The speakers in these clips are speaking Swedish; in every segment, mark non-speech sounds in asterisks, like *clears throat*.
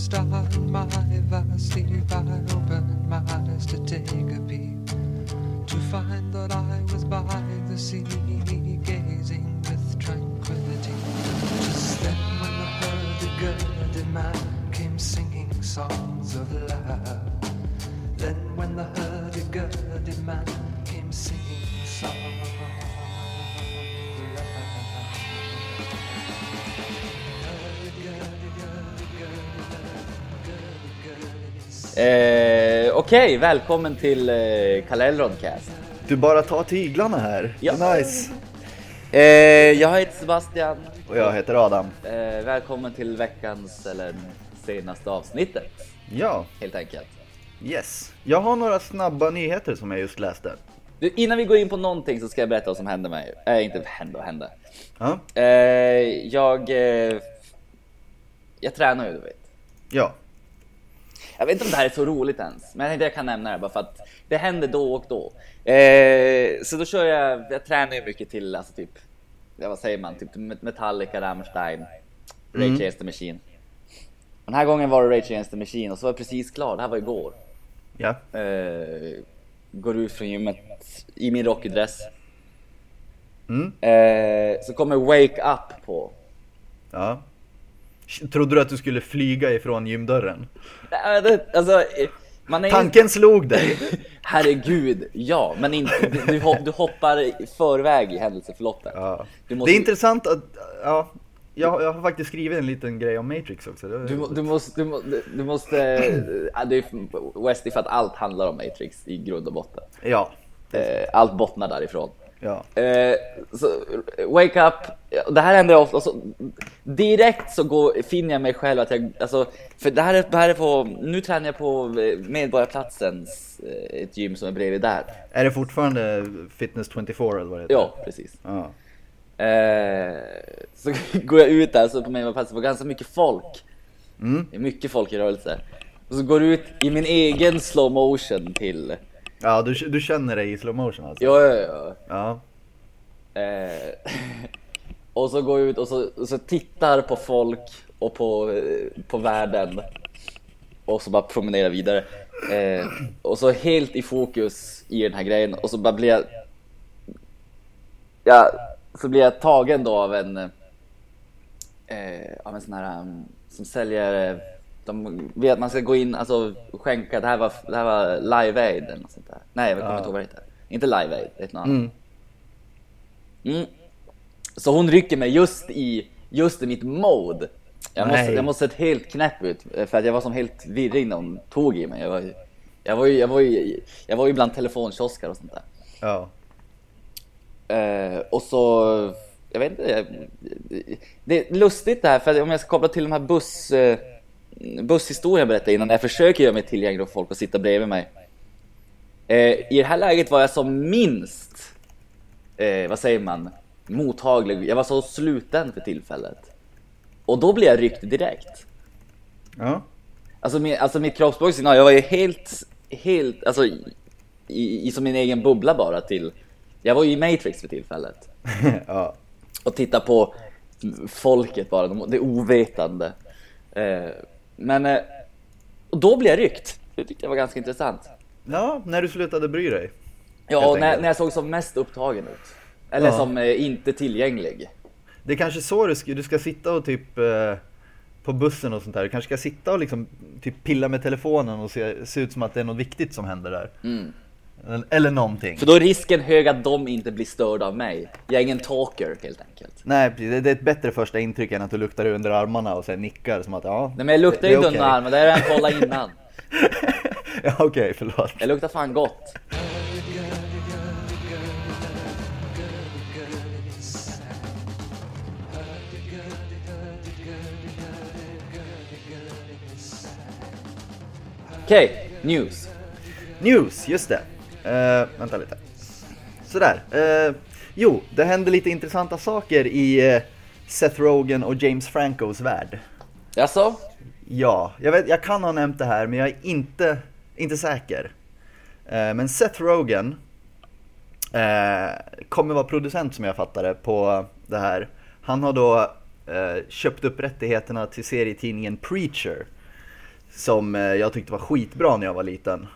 stop Okej, välkommen till eh, Kallel Rodcast. Du bara tar tyglarna här. Ja. Det är Nice. Eh, jag heter Sebastian. Och jag heter Adam. Eh, välkommen till veckans, eller senaste avsnittet, Ja, helt enkelt. yes. Jag har några snabba nyheter som jag just läste. Du, innan vi går in på någonting så ska jag berätta vad som hände mig. Eh, inte hände och hände. Ja, Eh, jag... Eh, jag tränar ju, du vet. ja. Jag vet inte om det här är så roligt ens, men jag kan nämna det bara för att det händer då och då. Eh, så då kör jag, jag tränar ju mycket till, alltså typ, ja, vad säger man, typ Metallica, Rammstein, Rage Against the Machine. Den här gången var det Rage Against the Machine och så var jag precis klar, det här var igår. ja. Eh, går ut från gymmet i min rockeydress. Mm. Eh, så kommer Wake Up på. ja. Trodde du att du skulle flyga ifrån gymdörren? Alltså, eh, ju- Tanken slog dig. *laughs* Herregud, ja, men inte, du, du, hop- du hoppar förväg i händelseförloppet. Ja. Måste, Det är intressant att, ja. Jag, jag har faktiskt skrivit en liten grej om Matrix också. Du, du måste, du, du måste, ja, det är Westy för att allt handlar om Matrix i grund och botten. Ja, Eh, allt bottnar därifrån. Ja. Eh, så, wake up, det här händer ofta, så, direkt så går, finner jag mig själv att jag, alltså, för det här är, det här är på, nu tränar jag på Medborgarplatsens, eh, ett gym som är bredvid där. Är det fortfarande Fitness 24 eller vad det heter? Ja, precis. Ja. Eh, så *laughs* går jag ut där så på mig plats var ganska mycket folk. Mm. Det är mycket folk i rörelse. Och så går jag ut i min egen slow motion till... Ja, du, du känner dig i slow motion alltså? Ja, ja, ja. Ja. Eh, *laughs* och så går jag ut och så, och så tittar på folk och på, eh, på världen. Och så bara promenerar vidare. Eh, och så helt i fokus i den här grejen och så bara blir jag... Ja, så blir jag tagen då av en... Eh, av en sån här um, som säljer... De vet att man ska gå in, alltså skänka, det här var, det här var Live Aid eller något sånt där. Nej, jag kommer Ja. inte ihåg vad det heter. Inte Live Aid, det är något annat. Mm. Mm. Så hon rycker mig just i, just i mitt mode. Jag måste, jag måste sett helt knäpp ut för att jag var som helt virrig när hon tog i mig. Jag var, ju- jag var ju, jag var ju, jag var ju bland telefonkiosker och sånt där. Ja. Eh, och så, jag vet inte. Det är lustigt det här för om jag ska koppla till de här buss, eh, busshistorien jag berättade innan. Jag försöker göra mig tillgänglig för folk att sitta bredvid mig. Eh, I det här läget var jag som minst, eh, vad säger man, mottaglig. Jag var så sluten för tillfället. Och då blev jag ryckt direkt. Ja. Alltså, min, alltså mitt kroppsspråk, jag var ju helt, helt, alltså i, i, i som min egen bubbla bara till, jag var ju i Matrix för tillfället. *laughs* ja. Och titta på folket bara, de- det ovetande. Eh, men, eh, och då blev jag ryckt. Det tyckte jag var ganska intressant. Ja, när du slutade bry dig. Ja, när, när jag såg som mest upptagen ut. Eller Ja. som eh, inte tillgänglig. Det är kanske så du ska, du ska sitta och typ eh, på bussen och sånt där. Du kanske ska sitta och liksom typ pilla med telefonen och se, se ut som att det är något viktigt som händer där. Mm. Eller, någonting. För då är risken hög att de inte blir störda av mig. Jag är ingen talker helt enkelt. Nej, precis. det är ett bättre första intryck än att du luktar under armarna och sen nickar som att ja. Nej men jag luktar det inte okej. under armen, det har jag kollat innan. *laughs* ja, okej, förlåt. Jag luktar fan gott. Okej, news. News, just det. Uh, vänta lite. Sådär. Uh, jo, det händer lite intressanta saker i eh, Seth Rogen och James Francos värld. Jaså? Ja, jag, vet, jag kan ha nämnt det här men jag är inte, inte säker. Men Seth Rogen kommer vara producent som jag fattar det på det här. Han har då köpt upp rättigheterna till serietidningen Preacher. Som jag tyckte var skitbra när jag var liten.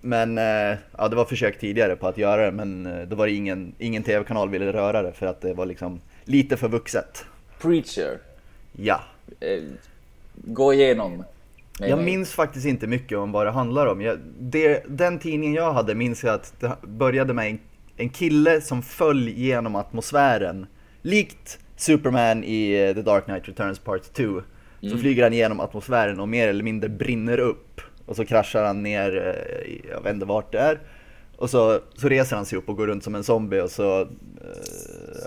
Men eh, ja, det var försök tidigare på att göra det men eh, då var det ingen, ingen tv-kanal ville röra det för att det var liksom lite för vuxet. Preacher. Ja. Eh, gå igenom. med Jag mig. minns faktiskt inte mycket om vad det handlar om. Jag, det, den tidningen jag hade minns jag att det började med en, en kille som föll genom atmosfären. Likt Superman i The Dark Knight Returns Part 2. Så flyger han genom atmosfären och mer eller mindre brinner upp. Och så kraschar han ner, eh, jag vet inte vart det är. Och så, så reser han sig upp och går runt som en zombie och så, eh,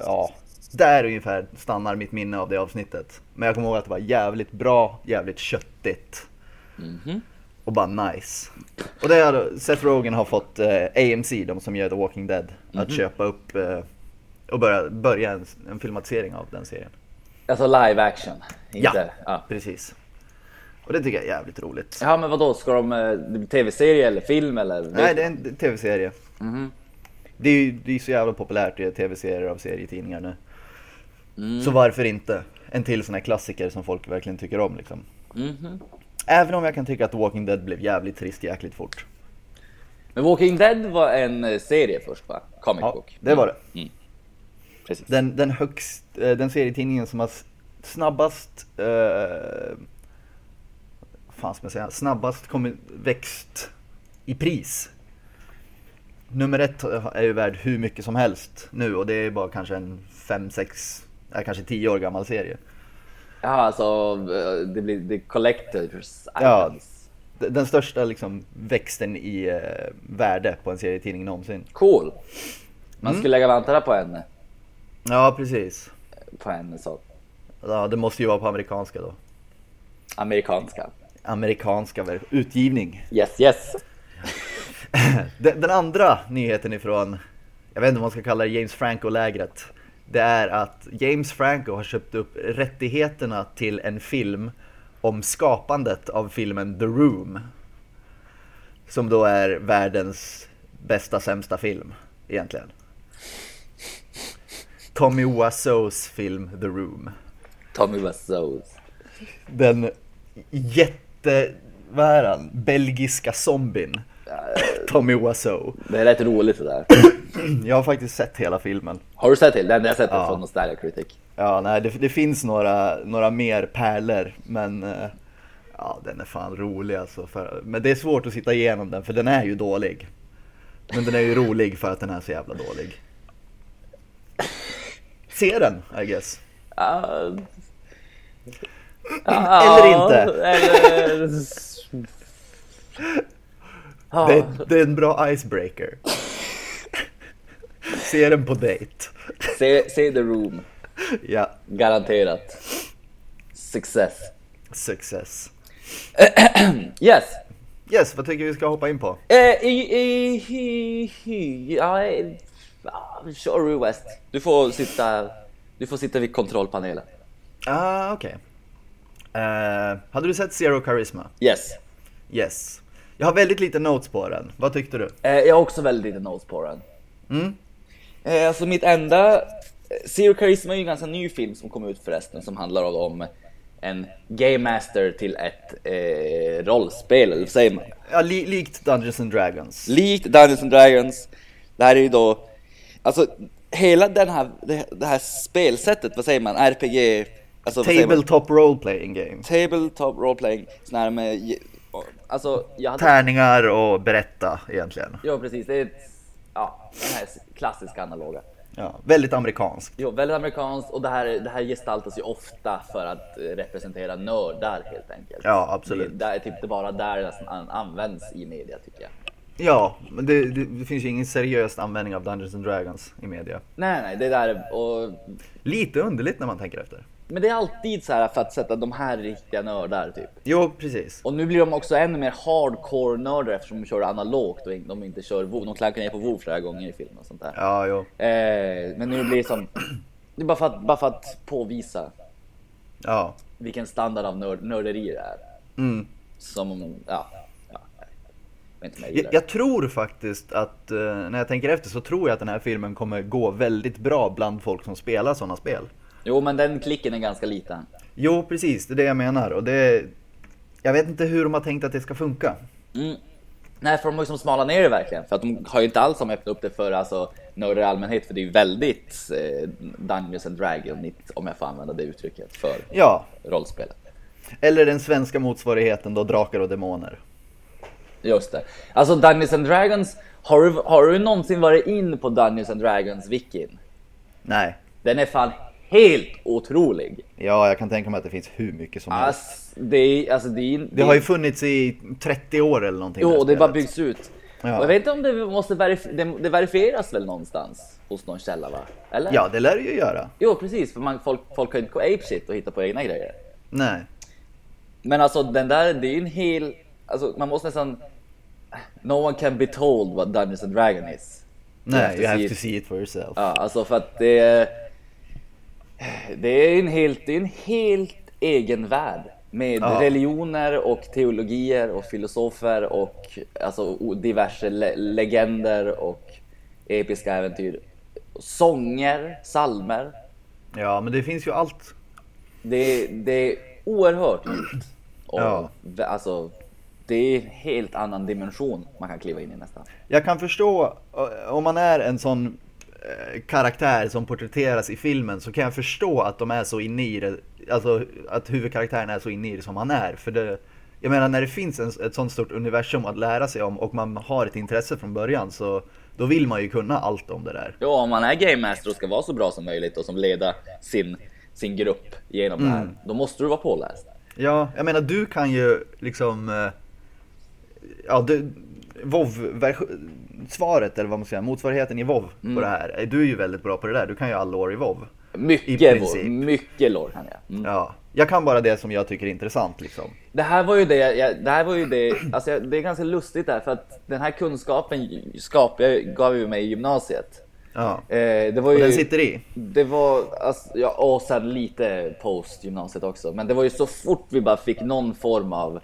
ja. Där ungefär stannar mitt minne av det avsnittet. Men jag kommer ihåg att det var jävligt bra, jävligt köttigt. Och bara nice. Och det har Seth Rogen har fått eh, AMC, de som gör The Walking Dead, att köpa upp eh, och börja, börja en, en filmatisering av den serien. Alltså live action. Inte, Ja, ja. precis. Och det tycker jag är jävligt roligt. Ja men vadå, ska de, eh, det tv-serie eller film eller? Nej, det är en tv-serie. Det är ju det är så jävla populärt att göra tv-serier av serietidningar nu. Så varför inte? En till sån här klassiker som folk verkligen tycker om liksom. Mhm. Även om jag kan tycka att Walking Dead blev jävligt trist jäkligt fort. Men Walking Dead var en eh, serie först va? Comic Ja, book. det var det. Precis. Den, den högst, eh, den serietidningen som har snabbast, eh, fan ska man säga, snabbast kommit, växt i pris. Nummer ett är ju värd hur mycket som helst nu och det är bara kanske en fem sex ja, kanske tio år gammal serie. Ja alltså, det blir är collectors Ja. items. D- Den största liksom växten i eh, värde på en serietidning någonsin. Cool. Man Mm. skulle lägga vantarna på en, Ja, precis. på en sak. Ja, det måste ju vara på amerikanska då. Amerikanska. Amerikanska utgivning. Yes, yes. *laughs* Den, den andra nyheten ifrån, jag vet inte vad man ska kalla det, James Franco-lägret. Det är att James Franco har köpt upp rättigheterna till en film om skapandet av filmen The Room. Som då är världens bästa sämsta film, egentligen. Tommy Wiseaus film The Room. Tommy Wiseau. Den jätte, vad är han, belgiska zombien. Tommy Wiseau. Det är rätt roligt det där. *clears throat* Jag har faktiskt sett hela filmen. Har du sett till? Den jag har sett Ja. från Nostalgia Critic. Ja, nej, det, det finns några, några mer pärlor, men eh, ja, den är fan rolig alltså. För, men det är svårt att sitta igenom den, för den är ju dålig. Men den är ju rolig för att den är så jävla dålig. Se den, I guess. Ja. Eller inte. Eller... Det, det är en bra icebreaker. Se den på date. Se, se The Room. Ja, Garanterat. Success. success. Yes. Yes, vad tycker vi ska hoppa in på? Eh, i, i, i, i, ja, eh, ja, kör du West. Du får sitta, du får sitta vid kontrollpanelen. Ah, okej. Eh, hade du sett Zero Charisma? Yes. Yes. Jag har väldigt lite notes på den. Vad tyckte du? Eh, jag har också väldigt lite notes på den. Mm. Eh, alltså mitt enda... eh, Zero Charisma är ju en ganska ny film som kom ut förresten som handlar om en game master till ett eh, rollspel, eller vad säger man? Ja, li likt Dungeons and Dragons. Likt Dungeons and Dragons. Det här är ju då... Alltså hela den här, det, det här spelsättet, vad säger man? RPG... Alltså? Tabletop role playing game. Tabletop role playing. Sån här med... Alltså jag hade... Tärningar och berätta egentligen. Ja precis, det är ett... Ja, den här klassiska analoga. Ja, väldigt amerikanskt. Jo, väldigt amerikanskt och det här, det här gestaltas ju ofta för att representera nördar helt enkelt. Ja, absolut. Det, är typ det bara där det används i media tycker jag. Ja, men det, det, det finns ju ingen seriös användning av Dungeons and Dragons i media. Nej, nej, det där och... Lite underligt när man tänker efter. Men det är alltid så här för att sätta de här riktiga nördar typ. Jo, precis. Och nu blir de också ännu mer hardcore nördar eftersom de kör analogt och de inte kör WoW. De klankar ner på WoW flera gånger i filmen och sånt där. Ja, jo. Eh, men nu blir det som... Det är bara för att, bara för att påvisa Ja. vilken standard av nörd, nörderi det är. Mm. Som, ja, ja. Jag om jag Jag, jag tror faktiskt att, eh, när jag tänker efter så tror jag att den här filmen kommer gå väldigt bra bland folk som spelar sådana spel. Jo, men den klicken är ganska liten. Jo, precis, det är det jag menar. Och det, Jag vet inte hur de har tänkt att det ska funka. Mm. Nej, för de har ju som smalat ner det verkligen. För att de har ju inte alls som öppnat upp det för alltså, nördar i allmänhet. För det är ju väldigt eh, Dungeons and Dragons, om jag får använda det uttrycket, för Ja, rollspelet. eller den svenska motsvarigheten då, Drakar och Demoner. Just det. Alltså Dungeons and Dragons, har du, har du någonsin varit in på Dungeons and Dragons wikin? Nej. Den är fan helt otrolig. Ja, jag kan tänka mig att det finns hur mycket som helst. Alltså, det alltså, det är, Det har ju funnits i 30 år eller någonting. Jo, det bara byggs ut. Ja. Jag vet inte om det måste verif- det, det verifieras väl någonstans hos någon källa va? Eller? Ja, det lär det ju göra. Jo precis, för man, folk, folk kan ju inte gå ape shit och hitta på egna grejer. Nej. Men alltså den där, det är ju en hel, alltså man måste nästan No one can be told what Dungeons and Dragons is. Nej, you have see to it. see it for yourself. Ja, alltså för att det det är en helt, det är en helt egen värld med Ja. religioner och teologier och filosofer och alltså diverse le- legender och episka äventyr. Sånger, salmer. Ja, men det finns ju allt. Det, det är oerhört djupt. Och Ja. Alltså, det är en helt annan dimension man kan kliva in i nästan. Jag kan förstå, eh, om man är en sån karaktär som porträtteras i filmen så kan jag förstå att de är så inne i det, alltså att huvudkaraktären är så inne i det som han är. För det, jag menar när det finns en, ett sånt stort universum att lära sig om och man har ett intresse från början så då vill man ju kunna allt om det där. Ja, om man är game master och ska vara så bra som möjligt och som leda sin, sin grupp genom det här, då måste du vara påläst. Ja, jag menar du kan ju liksom, eh, ja du, WoW, svaret eller vad man ska säga, motsvarigheten i WoW på det här. Du är ju väldigt bra på det där, du kan ju all lore i WoW. I Mycket, princip. vår, mycket lore kan jag. Mm. Ja, jag kan bara det som jag tycker är intressant liksom. Det här var ju det, jag, det här var ju det, alltså jag- det är ganska lustigt där för att den här kunskapen skapade, jag gav ju mig i gymnasiet. Ja, Eh, det var och ju, den sitter i. Det var, alltså, ja, och sen lite post gymnasiet också. Men det var ju så fort vi bara fick någon form av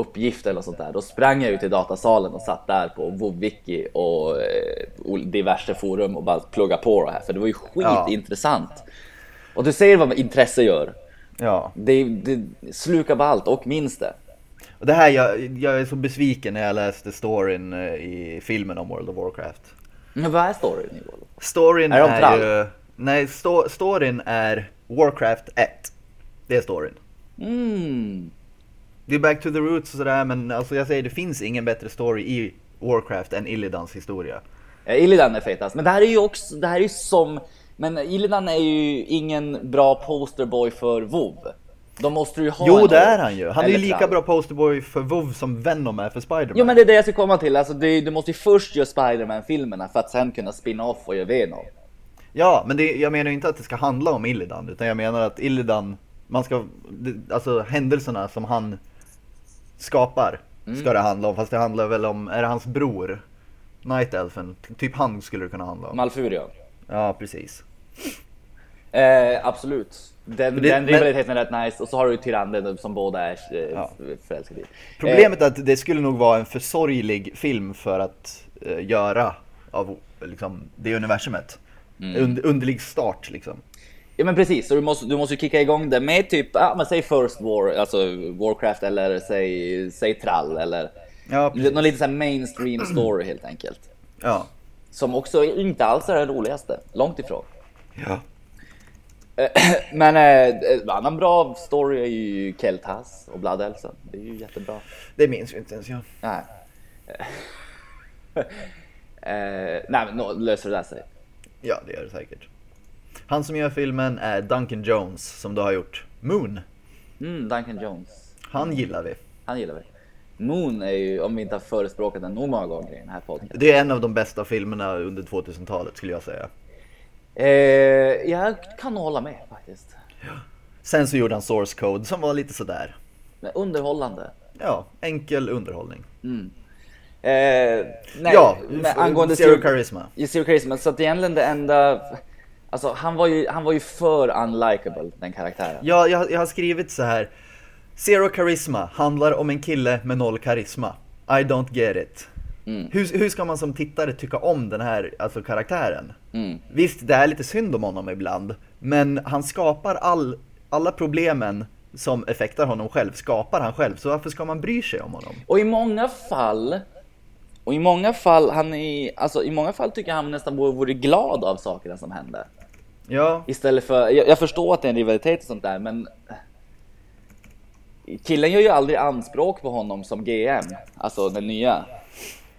uppgift eller något sånt där. Då sprang jag ut till datasalen och satt där på WoWWiki och eh, diverse forum och bara plugga på det här. För det var ju skitintressant. Och du ser vad intresse gör. Ja, Det, det slukar bara allt och minns det. och det här, jag, jag är så besviken när jag läste storyn eh, i filmen om World of Warcraft. Men vad är storyn i WoW? Storyn Är de är, trall? ju, nej, sto, storyn är Warcraft 1. Det är storyn. Mm. Det är back to the roots och sådär, men alltså jag säger det finns ingen bättre story i Warcraft än Illidans historia. Ja, Illidan är fetast, men det här är ju också, det här är ju som, men Illidan är ju ingen bra posterboy för WoW. De måste ju ha Jo, det är han ju. Han är ju lika bra posterboy för WoW som Venom är för Spiderman. Jo men det är det jag ska komma till, alltså det, du måste ju först göra Spiderman-filmerna för att sen kunna spinna off och göra Venom. Ja, men det, jag menar ju inte att det ska handla om Illidan, utan jag menar att Illidan, man ska, alltså händelserna som han skapar Mm. ska det handla om, fast det handlar väl om, är det hans bror? Night Elfen, typ han skulle det kunna handla om. Malfurion. Ja, precis. Eh, absolut. Den, Men det- den men- rivaliteten är rätt nice, och så har du ju Tyrande som båda är eh, Ja. förälskade i. Problemet är att det skulle nog vara en för sorglig film för att eh, göra av liksom, det universumet. Mm. Und, underlig start liksom. Ja men precis, så du måste, du måste ju kicka igång det med typ, ja men säg First War, alltså Warcraft eller säg, säg Trall eller Ja, precis. någon lite sån här mainstream story helt enkelt. Ja. Som också inte alls är den roligaste, långt ifrån. ja. *clears throat* Men eh, en annan bra story är ju Keltas och Blood Elfen. Det är ju jättebra. Det minns ju inte ens jag. Nej. *laughs* eh, nej men löser det där sig. Ja, det gör det säkert. Han som gör filmen är Duncan Jones, som då har gjort Moon. Mm, Duncan Jones. Han gillar vi. Han gillar vi. Moon är ju, om vi inte har förespråkat den nog många gånger i den här podden. Det är en av de bästa filmerna under 2000-talet skulle jag säga. Eh, jag kan nog hålla med faktiskt. Sen så gjorde han Source Code som var lite sådär. Men underhållande. Ja, enkel underhållning. Mm. Eh, nej, ja, men angående Zero Charisma. Zero Charisma, så att egentligen det enda... Alltså han var ju, han var ju för unlikable den karaktären. Ja, jag, jag har skrivit så här. Zero Charisma handlar om en kille med noll karisma. I don't get it. Mm. Hur, hur ska man som tittare tycka om den här alltså, karaktären? Mm. Visst, det är lite synd om honom ibland, men han skapar all, alla problemen som effektar honom själv, skapar han själv. Så varför ska man bry sig om honom? Och i många fall, och i många fall, han är, alltså i många fall tycker jag han nästan vore, vore glad av sakerna som hände. Ja, Istället för, jag, jag förstår att det är en rivalitet och sånt där, men killen gör ju aldrig anspråk på honom som GM, alltså den nya.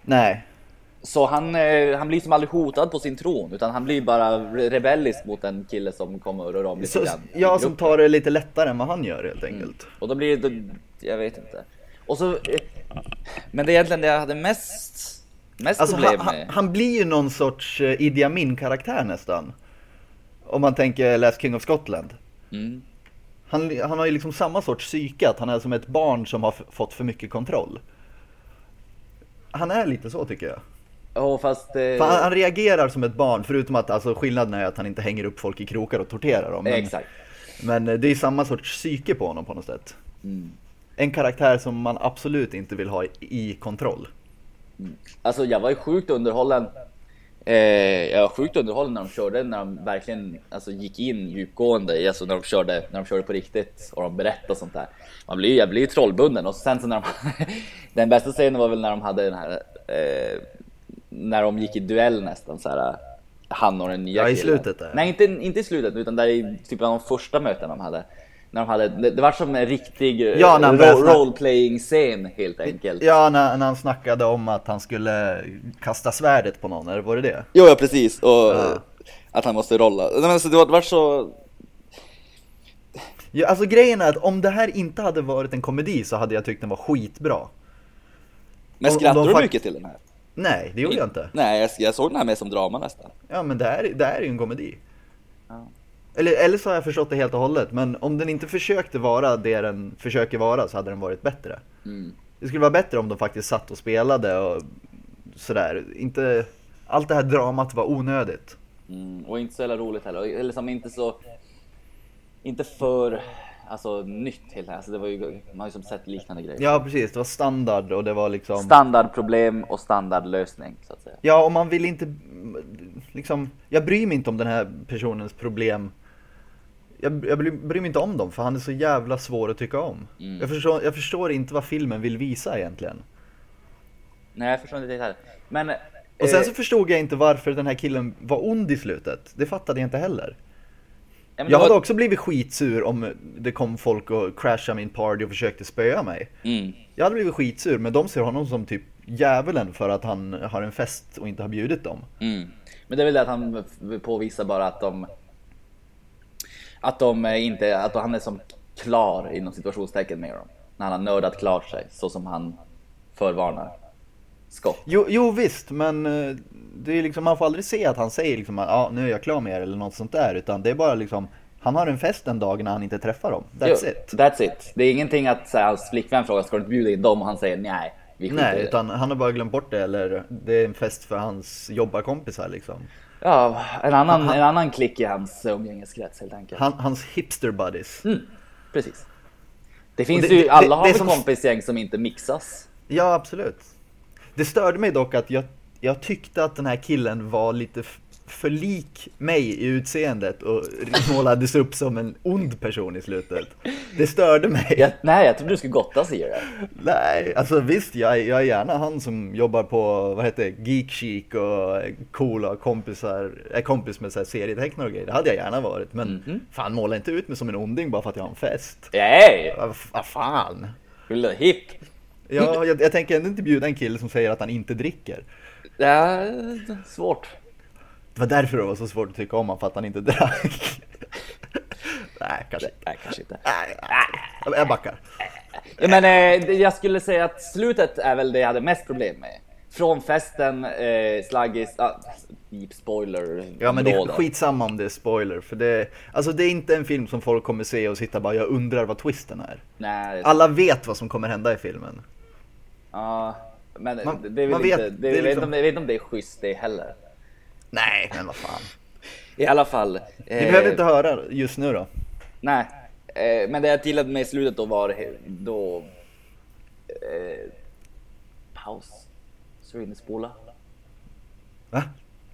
nej. Så han, eh, han blir som aldrig hotad på sin tron, utan han blir bara re- rebellisk mot en kille som kommer och rör om lite grann. ja, som tar det lite lättare än vad han gör helt enkelt. Och då blir det, jag vet inte. Och så, eh, men det är egentligen det jag hade mest, mest Alltså problem med. han, han blir ju någon sorts eh, Idi Amin-karaktär nästan. Om man tänker Last King of Scotland. Mm. Han, han har ju liksom samma sorts psyke, att han är som ett barn som har fått för mycket kontroll. Han är lite så tycker jag. Ja, fast... eh, han, han reagerar som ett barn, förutom att alltså, skillnaden är att han inte hänger upp folk i krokar och torterar dem. Men, Exakt. men eh, det är samma sorts psyke på honom på något sätt. Mm. En karaktär som man absolut inte vill ha i, i kontroll. Alltså jag var ju sjukt underhållen. Eh, jag var sjukt underhållen när de körde, när de verkligen alltså, gick in djupgående, alltså när de körde, när de körde på riktigt och de berättade och sånt där. Man blir, jag blir ju trollbunden och sen så när de, *laughs* den bästa scenen var väl när de hade den här, eh, när de gick i duell nästan så här. Han och den nya Ja, i slutet där. Nej, inte, inte i slutet, utan där i typ av de första mötena de hade. När de hade, det, det var som en riktig eh, Ja, ro- snacka- roleplaying scen helt enkelt. Ja, när, när han snackade om att han skulle kasta svärdet på någon, eller var det det? Jo, ja precis. Och Ja. att han måste rolla. Nej, men alltså, det var, det var så... Ja, alltså grejen är att om det här inte hade varit en komedi så hade jag tyckt den var skitbra. Men skrattar du mycket till den här? Nej, det gjorde jag inte. Nej, jag, jag såg den här med som drama nästan. Ja, men det här, det här är ju en komedi. Ja. Eller, eller så har jag förstått det helt och hållet, men om den inte försökte vara det den försöker vara så hade den varit bättre. Mm. Det skulle vara bättre om de faktiskt satt och spelade och sådär. Inte... Allt det här dramat var onödigt. Mm. Och inte så jävla roligt heller. Eller som inte så... Inte för alltså, nytt helt alltså, det var ju, Man har ju som sett liknande grejer. Ja, precis. Det var standard och det var liksom... Standardproblem och standardlösning så att säga. Ja, och man vill inte... Liksom, jag bryr mig inte om den här personens problem. Jag, jag bryr, mig inte om dem, för han är så jävla svår att tycka om. Mm. Jag, förstår, jag förstår inte vad filmen vill visa egentligen. Nej, jag förstår inte det heller. Men... Och sen eh, så förstod jag inte varför den här killen var ond i slutet. Det fattade jag inte heller. ja, Jag det hade var- också blivit skitsur om det kom folk och crashade min party och försökte spöa mig. Mm. Jag hade blivit skitsur, men de ser honom som typ djävulen för att han har en fest och inte har bjudit dem. Mm. Men det är väl det att han påvisar bara att de att de inte, att han är som klar inom situationstecken med dem. När han har nördat klart sig så som han förvarnar Scott. Jo, jo visst, men eh, det är liksom, man får aldrig se att han säger liksom att ja, nu är jag klar med er eller något sånt där. Utan det är bara liksom, han har en fest en dag när han inte träffar dem. That's Jo, it. That's it. Det är ingenting att så här, hans flickvän frågar ska du inte bjuda in dem och han säger nej. Vi Nej, det." utan han har bara glömt bort det eller det är en fest för hans jobbarkompisar liksom. Ja, en annan, en annan klick i hans umgängeskrets helt enkelt. Han, hans hipster buddies. Mm, precis. Det finns det- ju, det- alla har det väl som- kompisgäng som inte mixas. Ja, absolut. Det störde mig dock att jag, jag tyckte att den här killen var lite för lik mig i utseendet och målades upp som en ond person i slutet. Det störde mig. Jag, nej, jag trodde du skulle gottas i det. Nej, alltså visst, jag, jag är gärna han som jobbar på, vad heter det, Geek Chic och är cool och har kompisar, är kompis med så här serietecknare och grejer. Det hade jag gärna varit, men Mhm. fan måla inte ut mig som en onding bara för att jag har en fest. Nej! Vad vad fan? Vill hipp? Ja, jag, jag tänker ändå inte bjuda en kille som säger att han inte dricker. Ja, svårt. Det var därför det var så svårt att tycka om honom, för att han inte drack. Nej, kanske Nej, kanske inte. Nej, nej. Jag backar. Men eh, jag skulle säga att slutet är väl det jag hade mest problem med. Från festen, eh, slaggis, ah, deep spoiler. Ja men det är skitsamma om det är spoiler, för det, alltså det är inte en film som folk kommer se och sitta bara jag undrar vad twisten är. Nej, det är Alla vet vad som kommer hända i filmen. Ja, men Man- det är väl inte, vet, det, det är jag, vet liksom- inte om, jag vet inte om det är schysst det heller. Nej, men vad fan. I alla fall. Ni eh, behöver inte höra just nu då. Nej, eh, men det jag gillade med slutet då var då... Eh, paus. Så du hinner spola. Va?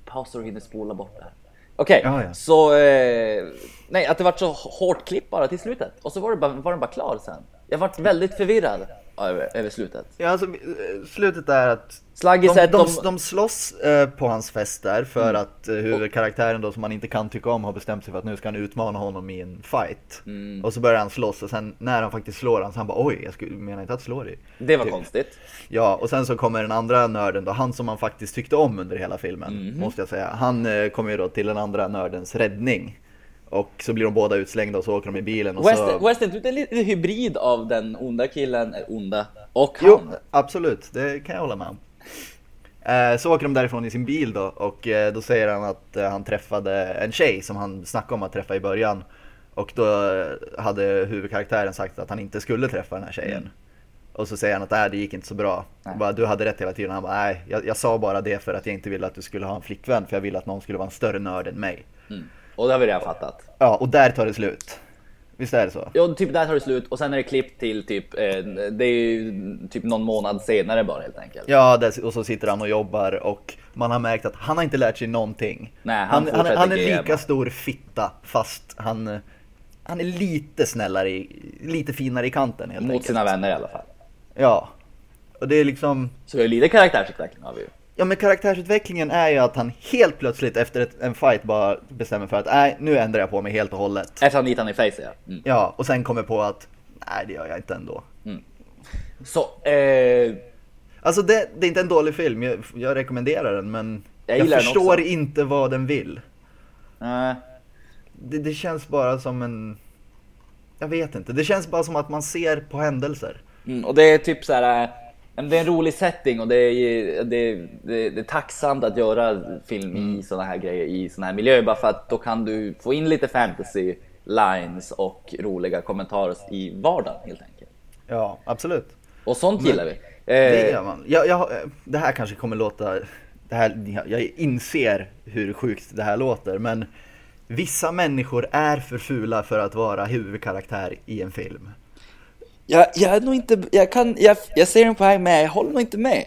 Paus så du hinner spola bort det här. Okej, Ja, ja. så... Eh, nej, att det var så hårt klipp bara till slutet. Och så var, det bara, var den bara klar sen. Jag vart väldigt förvirrad över, över slutet. Ja, alltså, eh, slutet är att de, de, de- de slåss eh, på hans fest där för att eh, huvudkaraktären då som man inte kan tycka om har bestämt sig för att nu ska han utmana honom i en fight. Och så börjar han slåss och sen när han faktiskt slår han så han bara oj, jag skulle, menar inte att slå dig. Det var Typ. konstigt. Ja, och sen så kommer den andra nörden då, han som man faktiskt tyckte om under hela filmen, måste jag säga. Han eh, kommer ju då till den andra nördens räddning. Och så blir de båda utslängda och så åker de i bilen och West, så... West är lite hybrid av den onda killen, onda, och Jo, han. absolut, det kan jag hålla med om. Eh, Så åker de därifrån i sin bil då och eh, då säger han att eh, han träffade en tjej som han snackade om att träffa i början. Och då hade huvudkaraktären sagt att han inte skulle träffa den här tjejen. Och så säger han att nej, det gick inte så bra. Bara, du hade rätt hela tiden. Han bara, nej, jag, jag sa bara det för att jag inte ville att du skulle ha en flickvän. För jag ville att någon skulle vara en större nörd än mig. Mm. Och det har vi redan fattat. Ja, och där tar det slut. Visst är det så? Ja, typ där tar det slut och sen är det klipp till typ, eh, det är ju typ någon månad senare bara helt enkelt. Ja, där, och så sitter han och jobbar och man har märkt att han har inte lärt sig någonting. Nej, han han, han, han är GM. lika stor fitta fast han, han är lite snällare, i, lite finare i kanten helt Mot enkelt. sina vänner i alla fall. Ja. Och det är liksom, Så det är lite karaktärsutveckling har vi ju. Ja men karaktärsutvecklingen är ju att han helt plötsligt efter ett, en fight bara bestämmer för att nej, nu ändrar jag på mig helt och hållet. Efter han nitar i face ja. Mm. Ja, och sen kommer på att nej, det gör jag inte ändå. Så, eh, Alltså det, det är inte en dålig film, jag, jag rekommenderar den men Jag jag, förstår inte vad den vill. eh, Det, det känns bara som en... Jag vet inte, det känns bara som att man ser på händelser. mm, och det är typ så här. Det är en rolig setting och det är, det, det, det är tacksamt att göra film i såna här grejer, i såna här miljöer bara för att då kan du få in lite fantasy lines och roliga kommentarer i vardagen helt enkelt. Ja, absolut. Och sånt gillar vi. Det Eh, gör man. Jag, jag, det här kanske kommer låta... Det här, jag inser hur sjukt det här låter, men vissa människor är för fula för att vara huvudkaraktär i en film. Jag, jag är nog inte, jag kan, jag, jag ser den på här med, jag håller nog inte med.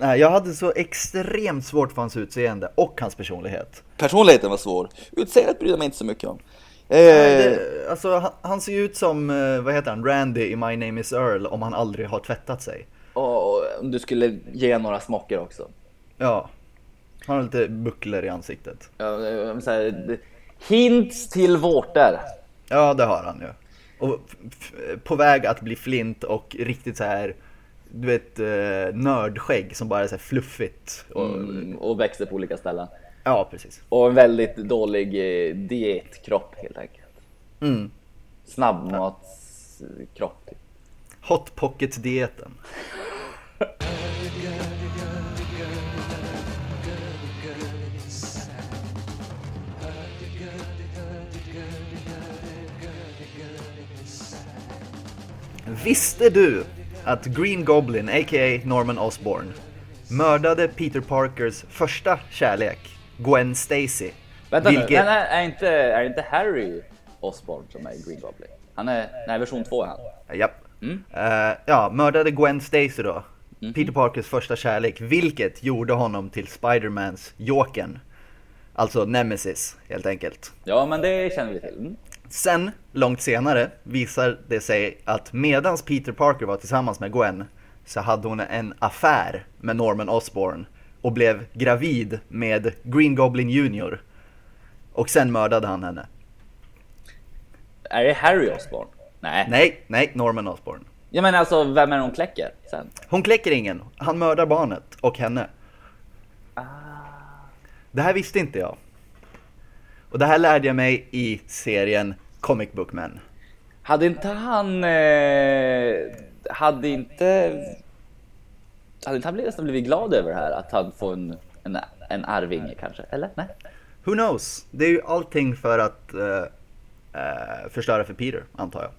Nej, jag hade så extremt svårt för hans utseende och hans personlighet. Personligheten var svår, utseendet bryr jag mig inte så mycket om. Eh, Nej, det, alltså, han, han ser ju ut som, eh, vad heter han, Randy i My Name Is Earl om han aldrig har tvättat sig. och om du skulle ge några smockor också. Ja. Han har lite bucklor i ansiktet. Ja, eh, så här, hints till vårtor. Ja, det har han ju. Och på väg att bli flint och riktigt så här, du vet, eh, nördskägg som bara är så här fluffigt. Och, Mm, och växer på olika ställen. Ja, precis. Och en väldigt dålig eh, dietkropp helt enkelt. Mm. Snabbmatskropp. Typ. Hot pocket-dieten. *laughs* Visste du att Green Goblin, a.k.a. Norman Osborn, mördade Peter Parkers första kärlek, Gwen Stacy? Vänta Vilket- nu, men är, är, inte, är inte Harry Osborn som är Green Goblin? Han är, nej version 2 är han. Japp. Eh, ja, mördade Gwen Stacy då. Peter Parkers första kärlek, vilket gjorde honom till Spidermans Jokern. Alltså Nemesis, helt enkelt. Ja men det känner vi till. Mm. Sen, långt senare, visar det sig att medans Peter Parker var tillsammans med Gwen så hade hon en affär med Norman Osborn och blev gravid med Green Goblin Jr. Och sen mördade han henne. Är det Harry Osborn? Nej. Nej, nej, Norman Osborn. Jag menar alltså, vem är det hon kläcker sen? Hon kläcker ingen, han mördar barnet och henne. Det här visste inte jag. Och det här lärde jag mig i serien Comic Book Men. Hade inte han... Eh, hade inte... Hade inte han blivit, nästan blivit glad över det här? Att han får en, en, en arvinge kanske? Eller? Nej? Who knows? Det är ju allting för att eh, eh, förstöra för Peter, antar jag.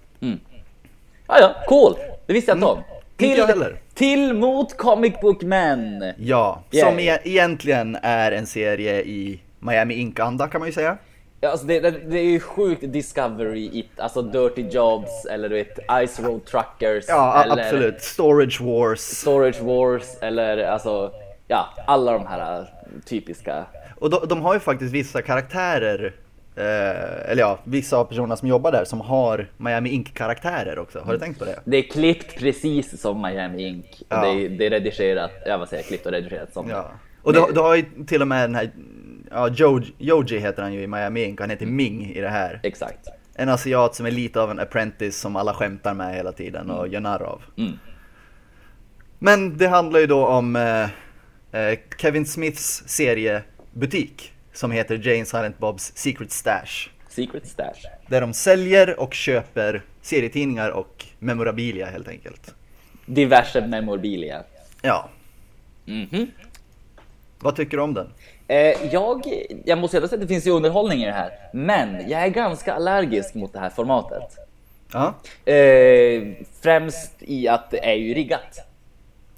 Ja, ja, cool! Det visste jag inte om. Mm. Inte jag heller. till mot Comic Book Men! Ja, Yay. som e- egentligen är en serie i Miami Ink-anda kan man ju säga. Ja, alltså det, det, det är ju sjukt Discovery It, alltså Dirty Jobs eller du vet Ice Road Truckers Ja, eller absolut. Storage Wars. Storage Wars eller alltså ja, alla de här typiska. Och de, de har ju faktiskt vissa karaktärer, eh, eller ja, vissa av personerna som jobbar där som har Miami Ink-karaktärer också. Har du tänkt på det? Det är klippt precis som Miami Ink. Ja. Det, är, det är redigerat, ja vad säger jag, klippt och redigerat som. Ja. Och du, du har ju till och med den här, ja, Joji, Joji heter han ju i Miami Ink, han heter Ming i det här. Exakt. En asiat som är lite av en apprentice som alla skämtar med hela tiden och gör narr av. Mm. Men det handlar ju då om eh, eh, Kevin Smiths seriebutik som heter Jane Silent Bob's Secret Stash. Secret Stash. Där de säljer och köper serietidningar och memorabilia helt enkelt. Diverse memorabilia. Ja, Mhm. vad tycker du om den? Eh, jag, jag måste säga att det finns ju underhållning i det här, men jag är ganska allergisk mot det här formatet. Ja, Eh, främst i att det är ju riggat.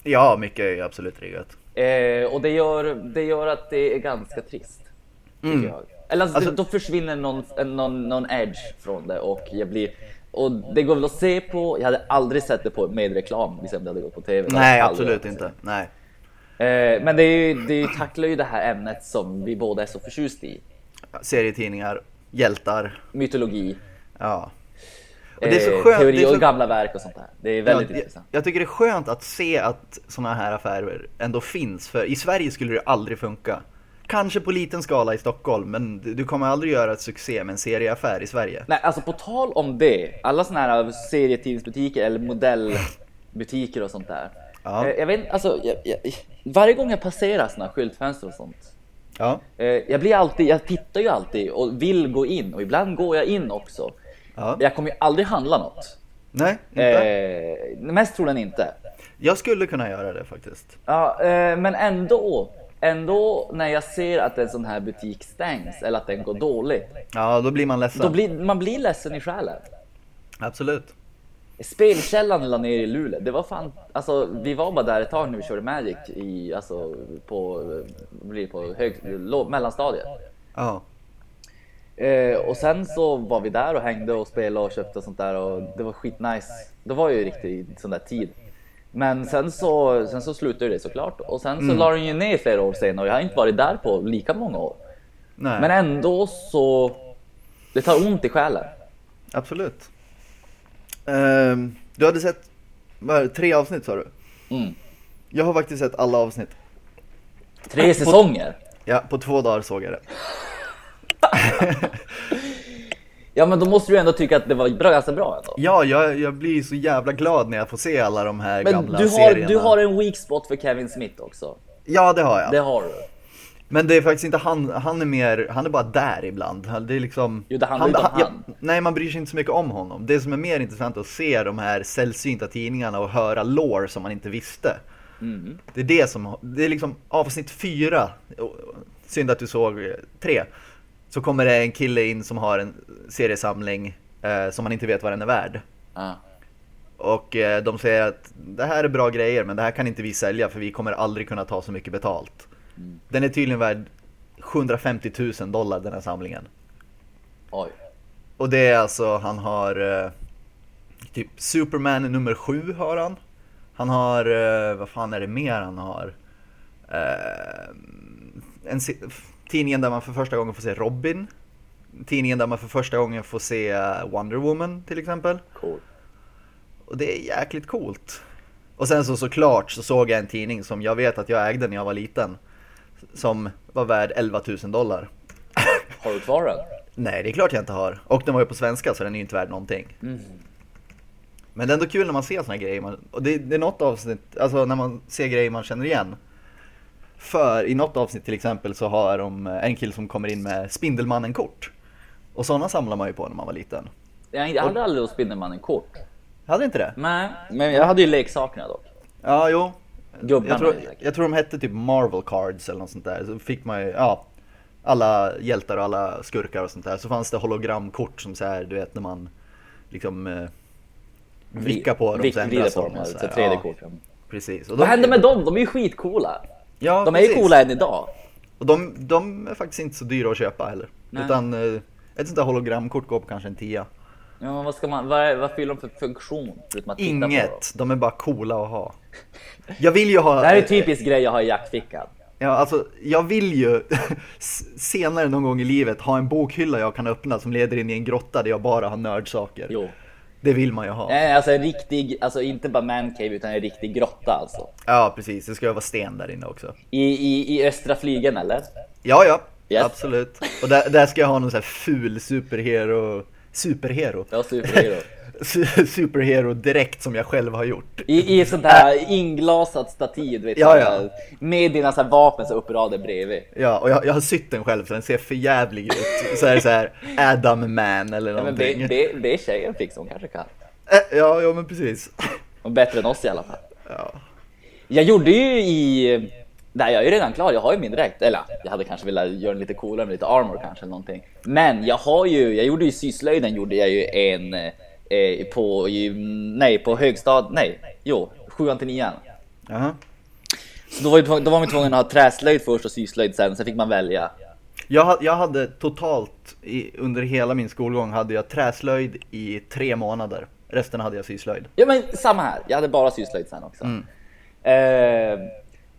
ja mycket är ju absolut riggat. Eh, och det gör, det gör att det är ganska trist. Tycker jag. Eller alltså, Alltså- då försvinner någon, någon, någon edge från det och jag blir och det går väl att se på. Jag hade aldrig sett det på med reklam liksom, om det hade gått på tv. Nej, absolut inte. Nej. Eh, men det, är ju, det tacklar ju det här ämnet som vi båda är så förtjust i. Serietidningar, hjältar, Mytologi, ja. Och det är så eh, skönt. teori det är så... och gamla verk och sånt där. Det är väldigt Ja, intressant. jag, jag tycker det är skönt att se att sådana här affärer ändå finns, för i Sverige skulle det aldrig funka. Kanske på liten skala i Stockholm, men du kommer aldrig göra ett succé med en serieaffär i Sverige. Nej, alltså på tal om det. Alla såna här serietidningsbutiker eller modellbutiker och sånt där. Ja. Eh, Jag vet alltså, jag, jag, varje gång jag passerar såna skyltfönster och sånt. Ja, eh, Jag blir alltid, jag tittar ju alltid och vill gå in och ibland går jag in också. ja. Jag kommer ju aldrig handla något. Nej, inte. Eh, mest troligen inte. Jag skulle kunna göra det faktiskt. Ja, eh, men ändå, ändå när jag ser att en sån här butik stängs eller att den går dåligt. Ja, då blir man ledsen. Då blir, man blir ledsen i själen. Absolut. Spelkällan la ner i Luleå. Det var fan, alltså vi var bara där ett tag när vi körde Magic i, alltså på, vad blir på hög, låg, mellanstadiet. Ja. Eh, och sen så var vi där och hängde och spelade och köpte och sånt där och det var skitnice. Det var ju riktigt sån där tid. Men sen så, sen så slutade det såklart och sen så la den ju ner flera år senare och jag har inte varit där på lika många år. Nej, Men ändå så, det tar ont i själen. absolut. Ehm, du hade sett, det, tre avsnitt sa du? Mm. Jag har faktiskt sett alla avsnitt. Tre säsonger. Ja, på två dagar såg jag det. *laughs* Ja men då måste du ändå tycka att det var bra, ganska bra ändå. Ja, jag, jag blir så jävla glad när jag får se alla de här Men gamla du har, serierna. du har en weak spot för Kevin Smith också. Ja, det har jag. Det har du. Men det är faktiskt inte han, han är mer, han är bara där ibland. Han- Det är liksom... Jo, det handlar inte om han. nej, man bryr sig inte så mycket om honom. Det som är mer intressant att se de här sällsynta tidningarna och höra lore som man inte visste. Mm. Det är det som, det är liksom avsnitt fyra, synd att du såg eh, tre. Så kommer det en kille in som har en seriesamling eh, som man inte vet vad den är värd. Ja. Och eh, de säger att det här är bra grejer men det här kan inte vi sälja för vi kommer aldrig kunna ta så mycket betalt. Den är tydligen värd 750 000 dollar den här samlingen. Oj. Och det är alltså, han har eh, typ Superman nummer 7 har han. Han har, eh, vad fan är det mer han har? Eh, en tidningen där man för första gången får se Robin. Tidningen där man för första gången får se eh, Wonder Woman till exempel. Cool. Och det är jäkligt coolt. Och sen så såklart så såg jag en tidning som jag vet att jag ägde när jag var liten. Som var värd 11 000 dollar. Har du kvar den? Nej, det är klart jag inte har. Och den var ju på svenska så den är ju inte värd någonting. Men det är ändå kul när man ser såna grejer. Man, och det, det är något avsnitt, alltså när man ser grejer man känner igen. För i något avsnitt till exempel så har de en kille som kommer in med Spindelmannen-kort. Och sådana samlar man ju på när man var liten. Jag hade aldrig hos Spindelmannen-kort. Hade inte det? Nej, men jag hade ju leksakerna dock. Ja, jo. Gubbarna Jag tror, jag tror de hette typ Marvel Cards eller något sånt där. Så fick man ju, ja, alla hjältar och alla skurkar och sånt där. Så fanns det hologramkort som så här, du vet när man liksom eh, vickar på dem så ändras på de. dem, alltså så här. 3D-kort. Ja, precis. Och Vad de- händer med dem? De är ju skitcoola. Ja, De är ju precis. coola än idag. Och de, de är faktiskt inte så dyra att köpa heller. Nej. Utan eh, ett sånt där hologramkort går på kanske en tia. Ja, vad, ska man, vad, vad fyller de för funktion? Förutom att titta på dem? Inget, de är bara coola att ha. Jag vill ju ha... Det här är en typisk grej jag har i jackfickan. Ja, alltså, jag vill ju senare någon gång i livet ha en bokhylla jag kan öppna som leder in i en grotta där jag bara har nördsaker. Jo. Det vill man ju ha. Nej, alltså en riktig, alltså inte bara mancave utan en riktig grotta alltså. Ja, precis. Det ska ju vara sten där inne också. I, i, i östra flygeln eller? Ja, ja. Yes. Absolut. Och där, där ska jag ha någon sån här ful superhero. Superhero. Ja, superhero. *laughs* Su- Superhero direkt som jag själv har gjort. I, i sånt här inglasat stativ, du vet, Ja, ja. med dina så här vapen så uppradade bredvid. Ja, och jag, jag har sytt den själv så den ser för jävlig ut. Så är det så här Adam Man eller Ja, men någonting. det, det, det är tjejen fick som kanske kan. Ja, ja men precis. Och bättre än oss i alla fall. Ja. Jag gjorde ju i... Nej, jag är ju redan klar. Jag har ju min dräkt. Eller jag hade kanske velat göra den lite coolare med lite armor kanske eller någonting. Men jag har ju, jag gjorde ju syslöjden gjorde jag ju en eh, på, nej på högstad, nej, jo, sjuan till nian. Jaha. Så då var, vi tvungen, då var man tvungen att ha träslöjd först och syslöjd sen, sen fick man välja. Jag, jag hade totalt i, under hela min skolgång hade jag träslöjd i tre månader. Resten hade jag syslöjd. Ja men samma här, jag hade bara syslöjd sen också. Eh,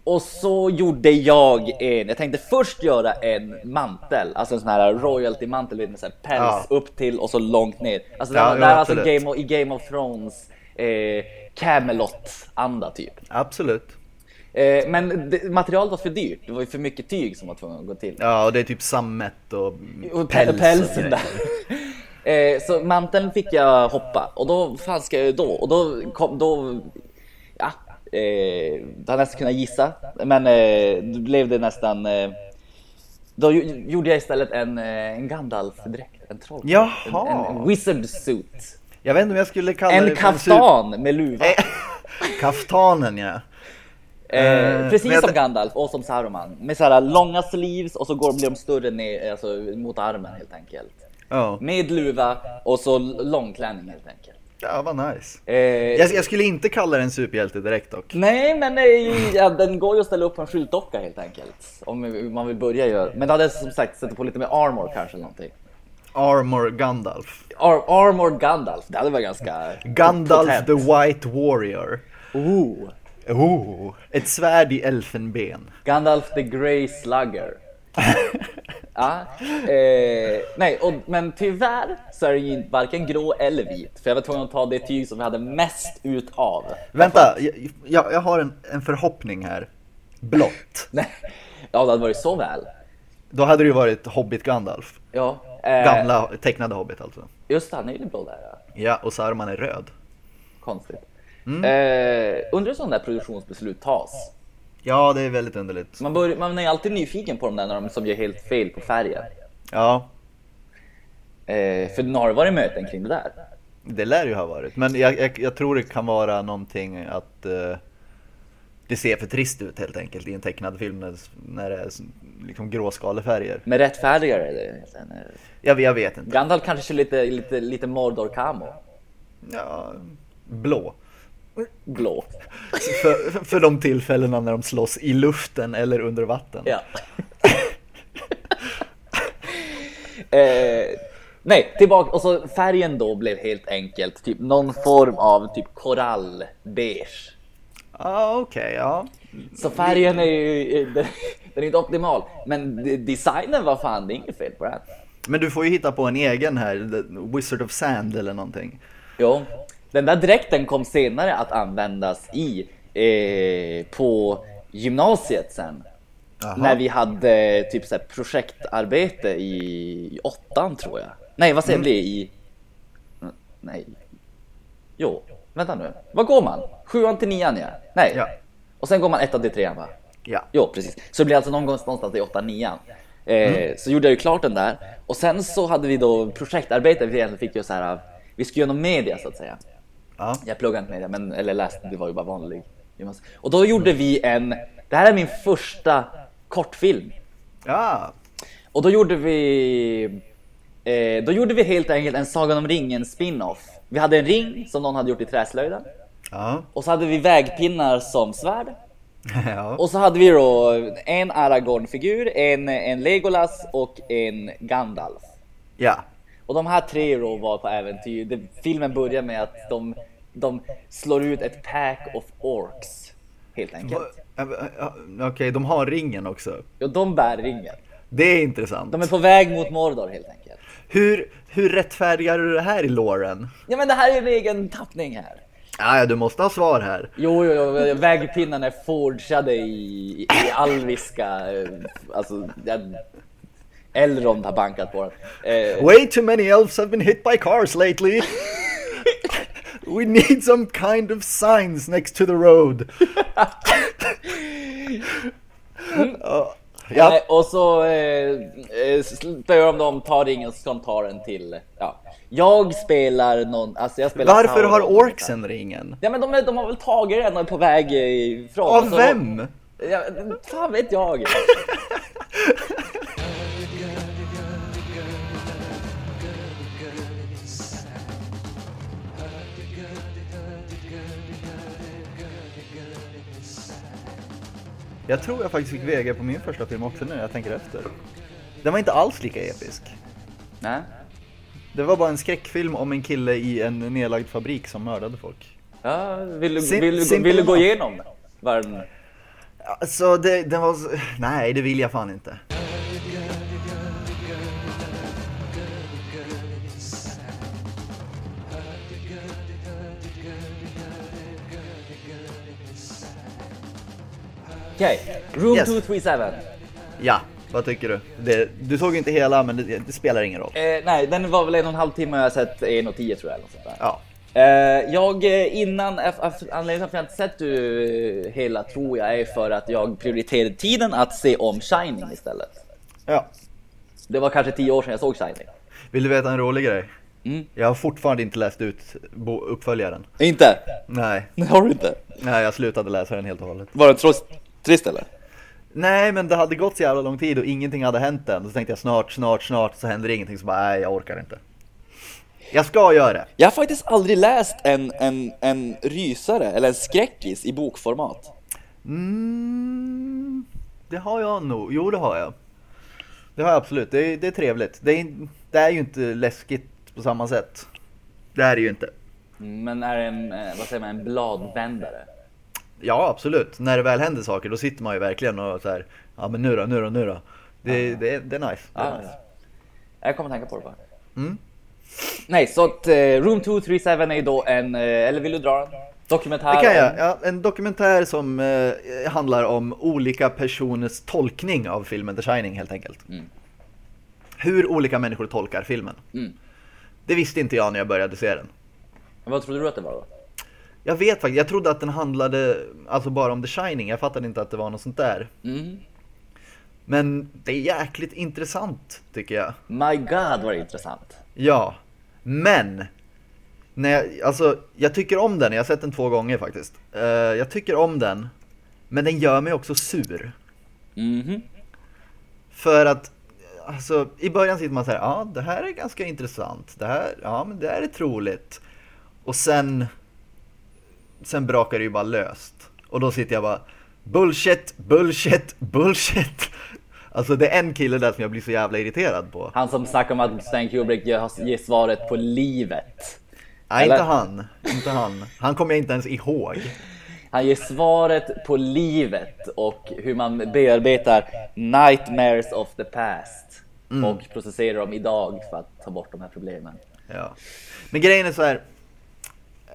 och så gjorde jag en, jag tänkte först göra en mantel, alltså en sån här royalty mantel med så här päls Ja. upp till och så långt ner. Alltså Ja, var- jo, det här är alltså. Game of, i Game of Thrones eh, Camelot-anda typ. Absolut. Eh, men det, materialet var för dyrt, det var ju för mycket tyg som var tvungen att gå till. Ja, och det är typ sammet och päls och pälsen där. *laughs* eh, så manteln fick jag hoppa och då fan ska jag då? Och då kom då. Eh, hade nästan kunnat gissa, men eh, då blev det nästan. Eh, då gjorde jag istället en, eh, en Gandalf-dräkt, en troll. Jaha. En, en wizard suit. Jag vet inte om jag skulle kalla En det för kaftan med luva. super- *laughs* Kaftanen ja. Eh, Eh, precis jag- som Gandalf och som Saruman. Med så här långa sleeves och så går, blir de större ner, alltså, mot armen helt enkelt. Ja, Med luva och så långklänning helt enkelt. Ja vad nice. Eh, Jag, jag skulle inte kalla den superhjälte direkt dock. Nej, men eh, ja, den går ju att ställa upp på en skyltdocka helt enkelt. Om man vill börja göra. Men då hade jag som sagt sätta på lite mer armor kanske eller någonting. Armor Gandalf. Ar armored Gandalf, det hade varit ganska Gandalf potent. the White Warrior. Ooh. Oh, ett svärd i elfenben. Gandalf the Grey Slugger. *laughs* Ja, eh, nej, och, men tyvärr så är det ju varken grå eller vit. För jag var tvungen att ta det tyg som vi hade mest ut av. Vänta, jag, jag, jag har en, en förhoppning här. Blått. *laughs* Nej, ja, det hade varit så väl. Då hade det ju varit Hobbit Gandalf. Ja, eh, Gamla tecknade Hobbit alltså. Just det, han är ju blå där. Ja. Ja, och Saruman är röd. Konstigt. Eh, undrar hur sådana där produktionsbeslut tas? Ja, det är väldigt underligt. Man, bör, man är alltid nyfiken på de där när de som gör helt fel på färgen. Ja, Eh, för har det varit möten kring det där. det lär ju ha varit. Men jag, jag, jag tror det kan vara någonting att eh, det ser för trist ut helt enkelt i en tecknad film när, när det är liksom gråskalefärger. Men rättfärdigare är det. Eh, Jag, jag vet inte. Gandalf kanske kör lite, lite, lite Mordor Camo. Ja, blå. Blå. För, för de tillfällena när de slåss i luften eller under vatten. Ja. *laughs* eh, nej, tillbaka. Och så färgen då blev helt enkelt typ någon form av typ korallbeige. ah, okej, ja. Så färgen är ju, den, den är inte optimal. Men de- designen var fan, det är inget fel på den. Men du får ju hitta på en egen här, Wizard of Sand eller någonting. Jo, den där dräkten kom senare att användas i eh, på gymnasiet sen. Jaha. När vi hade typ så här projektarbete i, i åttan tror jag. Nej, vad säger Mm. det i? Nej. Jo, vänta nu. Vad går man? Sjuan till nian ja. Nej. Ja. Och sen går man ettan till trean va? Ja. Jo, precis. Så det blir alltså någon gång någonstans i 8 9 eh, Så gjorde jag ju klart den där. Och sen så hade vi då projektarbete. Vi fick ju så här. Vi skulle göra någon media så att säga. Ja. Jag pluggade inte media, men eller läste. Det var ju bara vanlig. Och då gjorde vi en. Det här är min första kortfilm. Ja. Och då gjorde vi. Eh, då gjorde vi helt enkelt en Sagan om ringen spin-off. Vi hade en ring som någon hade gjort i träslöjden. Ja. Och så hade vi vägpinnar som svärd. *laughs* ja. Och så hade vi då en Aragorn-figur, en, en Legolas och en Gandalf. Ja. Och de här tre då var på äventyr. Det, filmen börjar med att de, de slår ut ett pack of orks. Helt enkelt. Äh, Okej, de har ringen också. Och de bär ringen. Det är intressant. De är på väg mot Mordor helt enkelt. Hur, hur rättfärdigar du det här i låren? Ja men det här är en egen tappning här. Ah, ja, du måste ha svar här. Jo, jo, jo vägpinnarna är forgade i, i alviska, eh, alltså Elrond har bankat på den. Eh, Way too many elves have been hit by cars lately. *laughs* We need some kind of signs next to the road. Ja. *laughs* ja. Nej, och så eh, eh, spöar de dem, tar ska de ta den till, ja. Jag spelar någon, alltså jag spelar Varför har Sauron. orksen ringen? Ja men de, de har väl tagit den på väg ifrån. Av vem? Ja, fan vet jag. *laughs* Jag tror jag faktiskt fick VG på min första film också nu när jag tänker efter. Den var inte alls lika episk. Nej. Det var bara en skräckfilm om en kille i en nedlagd fabrik som mördade folk. Ja, vill, du, Sim- vill, simple vill du gå igenom den... Alltså det, den var... Nej, det vill jag fan inte. Okej, Room Yes. 237. Ja, vad tycker du? Det, du såg inte hela, men det, det spelar ingen roll. Eh, nej, den var väl en och en halv timme och jag har sett en och tio tror jag. Eller sånt där. Ja. Eh, jag eh, innan, eh, anledningen till att jag inte sett eh, hela tror jag är för att jag prioriterade tiden att se om Shining istället. ja. Det var kanske tio år sedan jag såg Shining. Vill du veta en rolig grej? Mm. Jag har fortfarande inte läst ut uppföljaren. Inte? Nej, *laughs* har du inte? nej jag slutade läsa den helt och hållet. Var den trist, trist eller? Nej, men det hade gått så jävla lång tid och ingenting hade hänt än. Så tänkte jag snart, snart, snart så händer ingenting. Så bara, nej jag orkar inte. Jag ska göra det. Jag har faktiskt aldrig läst en, en, en rysare eller en skräckis i bokformat. Mm, det har jag nog. Jo, det har jag. Det har jag absolut. Det är, det är trevligt. Det är, det är ju inte läskigt på samma sätt. Det är det ju inte. Men är det en, eh, vad säger man, en bladvändare? Ja, absolut. När det väl händer saker, då sitter man ju verkligen och så här. Ja, men nu då, nu då, nu då. Det, det, är, det är nice. Det är Ja, nice. jag kommer tänka på det bara. Mm. Nej, så att eh, Room 237 är ju då en, eh, eller vill du dra den? Dokumentär Det kan om- jag. Ja, en dokumentär som eh, handlar om olika personers tolkning av filmen The Shining helt enkelt. Mm. Hur olika människor tolkar filmen. Mm. Det visste inte jag när jag började se den. Vad trodde du att det var då? Jag vet faktiskt, jag trodde att den handlade alltså bara om The Shining. Jag fattade inte att det var något sånt där. Mm. Men det är jäkligt intressant tycker jag. My God vad intressant. Ja, men när jag, alltså, jag tycker om den, jag har sett den två gånger faktiskt. Eh, jag tycker om den, men den gör mig också sur. Mhm. För att, alltså i början sitter man så här, ja det här är ganska intressant, det här, ja men det här är troligt. Och sen, sen brakar det ju bara löst. Och då sitter jag bara, bullshit, bullshit, bullshit. Alltså det är en kille där som jag blir så jävla irriterad på. Han som snackar om att Stan Kubrick ger, ger svaret på livet. Nej, Eller? inte han. Inte han. Han kommer jag inte ens ihåg. Han ger svaret på livet och hur man bearbetar nightmares of the past. Mm. Och processerar dem idag för att ta bort de här problemen. Ja. Men grejen är så här.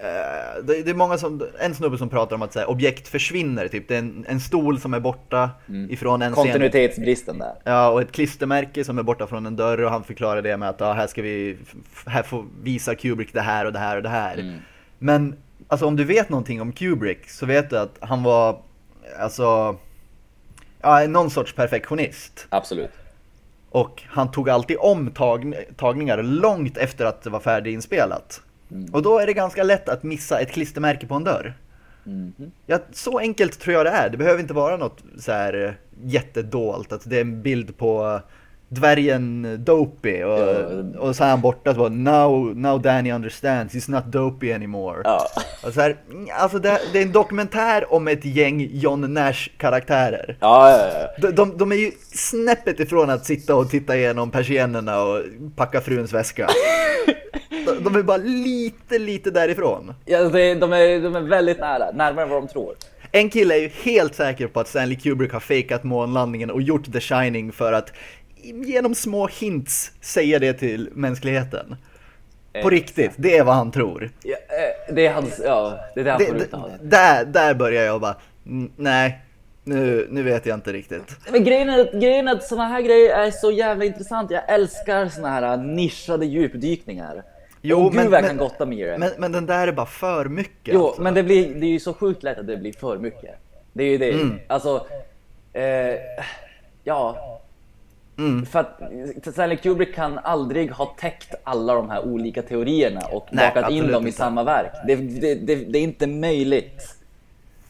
Eh, Det, det är många som, en snubbe som pratar om att så här, objekt försvinner, typ det är en, en stol som är borta ifrån en scen. Kontinuitetsbristen där. Ja, och ett klistermärke som är borta från en dörr och han förklarar det med att ja, här ska vi, här får visa Kubrick det här och det här och det här. Men alltså om du vet någonting om Kubrick så vet du att han var, alltså, ja, någon sorts perfektionist. Absolut. Och han tog alltid om tagn tagningar långt efter att det var färdiginspelat. Och då är det ganska lätt att missa ett klistermärke på en dörr. Ja, så enkelt tror jag det är. Det behöver inte vara något så här eh, jättedolt, att det är en bild på dvärgen Dopey och, Ja. och så är han borta så bara now, now Danny understands, he's not Dopey anymore. Ja. Och så här, alltså det, det är en dokumentär om ett gäng John Nash-karaktärer. Ja, ja, ja. De, de, de är ju snäppet ifrån att sitta och titta igenom persiennerna och packa fruns väska. *laughs* De, de är bara lite, lite därifrån. ja det, de, är, de är väldigt nära, närmare än vad de tror. En kille är ju helt säker på att Stanley Kubrick har fejkat månlandningen och gjort The Shining för att genom små hints säga det till mänskligheten. På Eh. riktigt, det är vad han tror. Ja, eh, det är hans, ja, det är det han får ut av det. där, där börjar jag bara, "Mm, nej, nu, nu vet jag inte riktigt. Men grejen är, att, grejen är att såna här grejer är så jävla intressant. Jag älskar såna här nischade djupdykningar. Jo, gud men- vad jag kan gotta mig i det. Men, men den där är bara för mycket. jo, alltså. men det, blir, det är ju så sjukt lätt att det blir för mycket. Det är ju det. Mm. Alltså, eh, ja. Mm. För att Stanley Kubrick kan aldrig ha täckt alla de här olika teorierna och Nej, bakat in dem i inte. samma verk. Det, det, det, det är inte möjligt.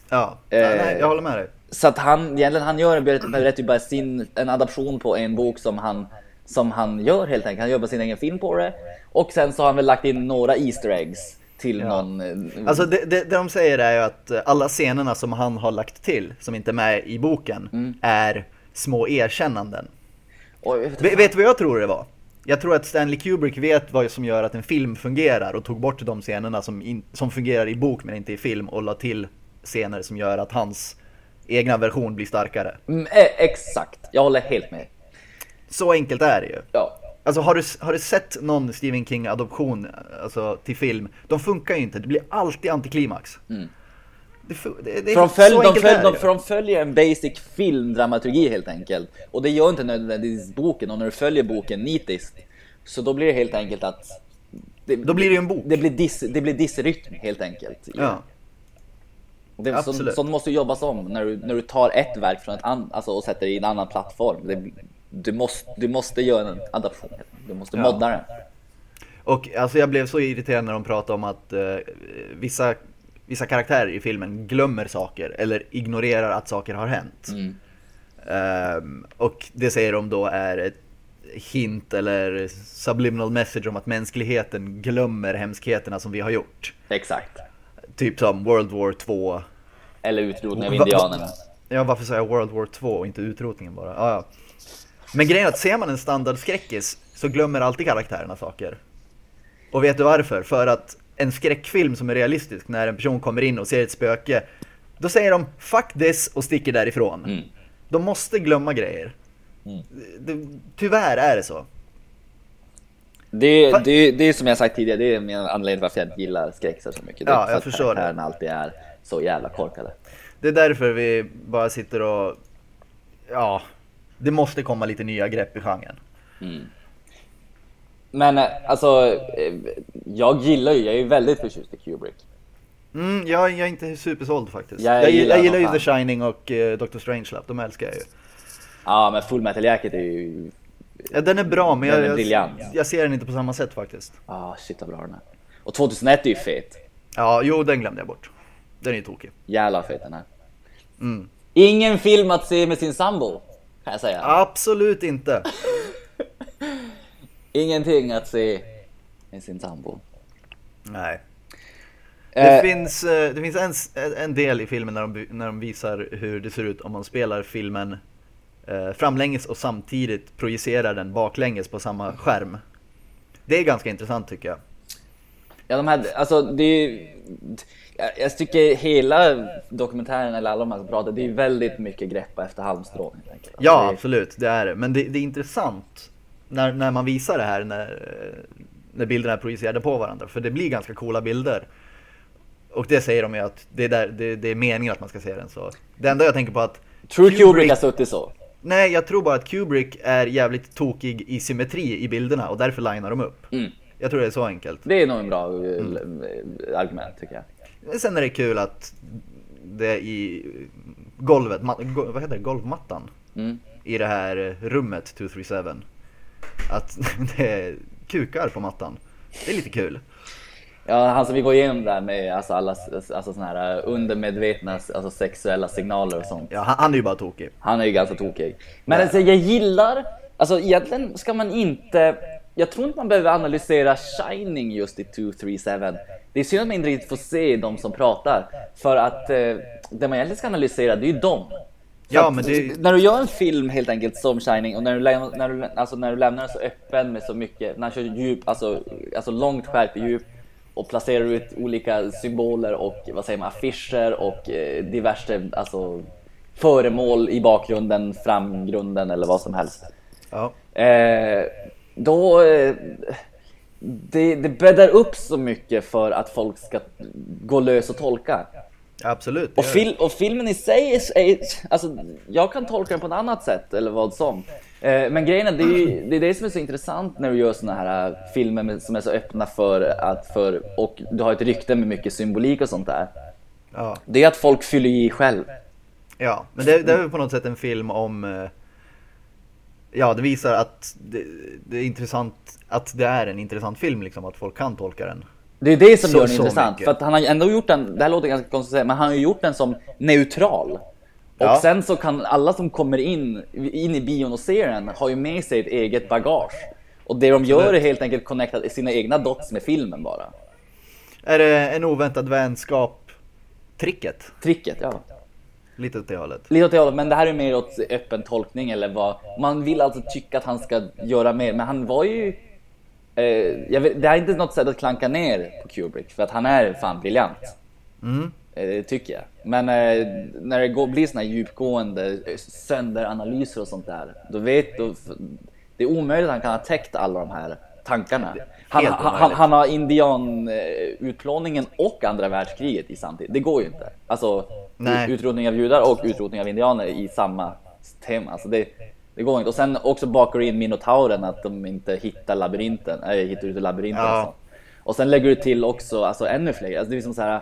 Ja, Eh, nej, jag håller med dig. Så att han, egentligen han gör berättar berättar bara sin, en adaption på en bok som han, som han gör helt enkelt. Han bara sin egen film på det. Och sen så har han väl lagt in några Easter eggs till någon... eh, Alltså det, det, det de säger är ju att eh, alla scenerna som han har lagt till, som inte är med i boken, Mm. är små erkännanden. jag vet, du vad jag tror det var? Jag tror att Stanley Kubrick vet vad som gör att en film fungerar och tog bort de scenerna som, in, som fungerar i bok men inte i film och la till scener som gör att hans egna version blir starkare. Mm, eh, exakt, jag håller helt med. Så enkelt är det ju. Ja. Alltså har du, har du sett någon Stephen King adoption alltså, till film? De funkar ju inte, det blir alltid antiklimax. Det, fu- det, det, För de, följ, så de, enkelt följ, är de, det för de följer en basic filmdramaturgi helt enkelt. Och det gör inte nödvändigtvis boken. Och när du följer boken nitiskt så då blir det helt enkelt att... Det, Då blir det ju en bok. Det blir, diss, det blir dissrytm helt enkelt. Ja. Det, så, Absolut. sånt måste jobbas om när du, när du tar ett verk från ett an, alltså, och sätter det i en annan plattform. Det, du, måste, du måste göra en adaption. Du måste Ja. modda den. Och alltså jag blev så irriterad när de pratade om att eh, vissa, vissa karaktärer i filmen glömmer saker eller ignorerar att saker har hänt. Mm. Ehm, och det säger de då är ett hint eller subliminal message om att mänskligheten glömmer hemskheterna som vi har gjort. Exakt. Typ som World War 2. Eller utrotning av indianerna. Ja, varför säger jag World War 2 och inte utrotningen bara? Ja, ja. Men grejen är att ser man en standardskräckis så glömmer alltid karaktärerna saker. Och vet du varför? För att en skräckfilm som är realistisk, när en person kommer in och ser ett spöke, då säger de 'fuck this' och sticker därifrån. Mm. De måste glömma grejer. Mm. Det, tyvärr är det så. Det, Va- det, det är som jag sagt tidigare, det är min anledning varför jag gillar skräckisar så mycket. Det Ja, för jag förstår det. karaktärerna alltid är så jävla korkade. Det är därför vi bara sitter och... Ja, det måste komma lite nya grepp i genren. Men eh, alltså, eh, jag gillar ju, jag är ju väldigt förtjust i Kubrick. Mm, jag, jag är inte supersåld faktiskt. Jag Jag, gillar jag gillar ju The. Shining och uh, Dr. Strangelove, de älskar jag ju. Ja, men Full Metal Jacket är ju... Ja, den är bra men Den jag, är jag, jag ser den inte på samma sätt faktiskt. Ah, shit vad bra den är. Och 2001 är ju fet. Ja, jo den glömde jag bort. Den är ju tokig. Jävla fet den är. Mm. Ingen film att se med sin sambo, kan jag säga. Absolut inte. Ingenting att se med sin sambo. Nej. Det Eh, finns, eh, det finns en, en del i filmen när de, när de visar hur det ser ut om man spelar filmen eh, framlänges och samtidigt projicerar den baklänges på samma skärm. Det är ganska intressant tycker jag. Ja, de här, alltså det är jag, tycker hela dokumentären, eller alla de här som pratar, det är väldigt mycket greppa efter halmstrån. Alltså, Ja, det absolut, det är det. Men det, det är intressant när, när man visar det här när, när bilderna är projicerade på varandra. För det blir ganska coola bilder. Och det säger de ju att det är, där, det, det är meningen att man ska se den så. Det enda jag tänker på att Tror Kubrick har suttit så? Nej, jag tror bara att Kubrick är jävligt tokig i symmetri i bilderna och därför linar de upp. Mm. Jag tror det är så enkelt. Det är nog en bra eh, Mm. argument tycker jag. Sen är det kul att det i golvet, vad heter det, golvmattan Mm. i det här rummet 237 att *laughs* det är kukar på mattan. Det är lite kul. Ja, som vi går igenom där med alltså alla alltså såna här eh, undermedvetna alltså sexuella signaler och sånt. Ja, han, han är ju bara tokig. Han är ju ganska tokig. Men alltså, jag gillar Alltså egentligen ska man inte, jag tror inte man behöver analysera Shining just i 237. Det är synd att man inte riktigt får se de som pratar. För att eh, det man egentligen ska analysera, det är ju dem. Ja, men det- När du gör en film helt enkelt som Shining och när du, när du, alltså när du lämnar den så öppen med så mycket, när du kör djup, alltså, alltså långt skärpedjup och placerar ut olika symboler och vad säger man, affischer och eh, diverse alltså, föremål i bakgrunden, framgrunden eller vad som helst. Ja. Eh, då... Eh, det, det bäddar upp så mycket för att folk ska gå lös och tolka. Absolut. Och, fil, och filmen i sig, är, alltså, jag kan tolka den på ett annat sätt eller vad som. Eh, men grejen är, det är, ju, det är det som är så intressant när du gör såna här eh, filmer som är så öppna för att, för, och du har ett rykte med mycket symbolik och sånt där. Ja. Det är att folk fyller i själv. Ja, men det, det är väl på något sätt en film om... Ja, det visar att det, det är intressant, att det är en intressant film liksom, att folk kan tolka den. Det är det som Så- gör den intressant. mycket. För att han har ändå gjort den, det här låter ganska konstigt att säga, men han har ju gjort den som neutral. Och Ja. sen så kan alla som kommer in, in i bion och ser den, har ju med sig ett eget bagage. Och det de gör är helt enkelt connecta sina egna dots med filmen bara. Är det en oväntad vänskap tricket? Tricket, ja. Lite åt det hållet. Lite åt det hållet, men det här är mer åt öppen tolkning eller vad. Man vill alltså tycka att han ska göra mer, men han var ju... Eh, vet, det här är inte något sätt att klanka ner på Kubrick, för att han är fan briljant. Mm. Eh, Det tycker jag. Men eh, när det går, blir såna här djupgående eh, sönderanalyser och sånt där, då vet du... Det är omöjligt att han kan ha täckt alla de här tankarna. Han, han, han, har indianutplåningen och andra världskriget i samtidigt. Det går ju inte. Alltså Nej. utrotning av judar och utrotning av indianer i samma tema. Alltså det, det går inte. Och sen också bakar du in minotauren, att de inte hittar labyrinten, äh, hittar ut labyrinten. Ja. Och, sånt. och sen lägger du till också alltså, ännu fler. Alltså, det är som så här,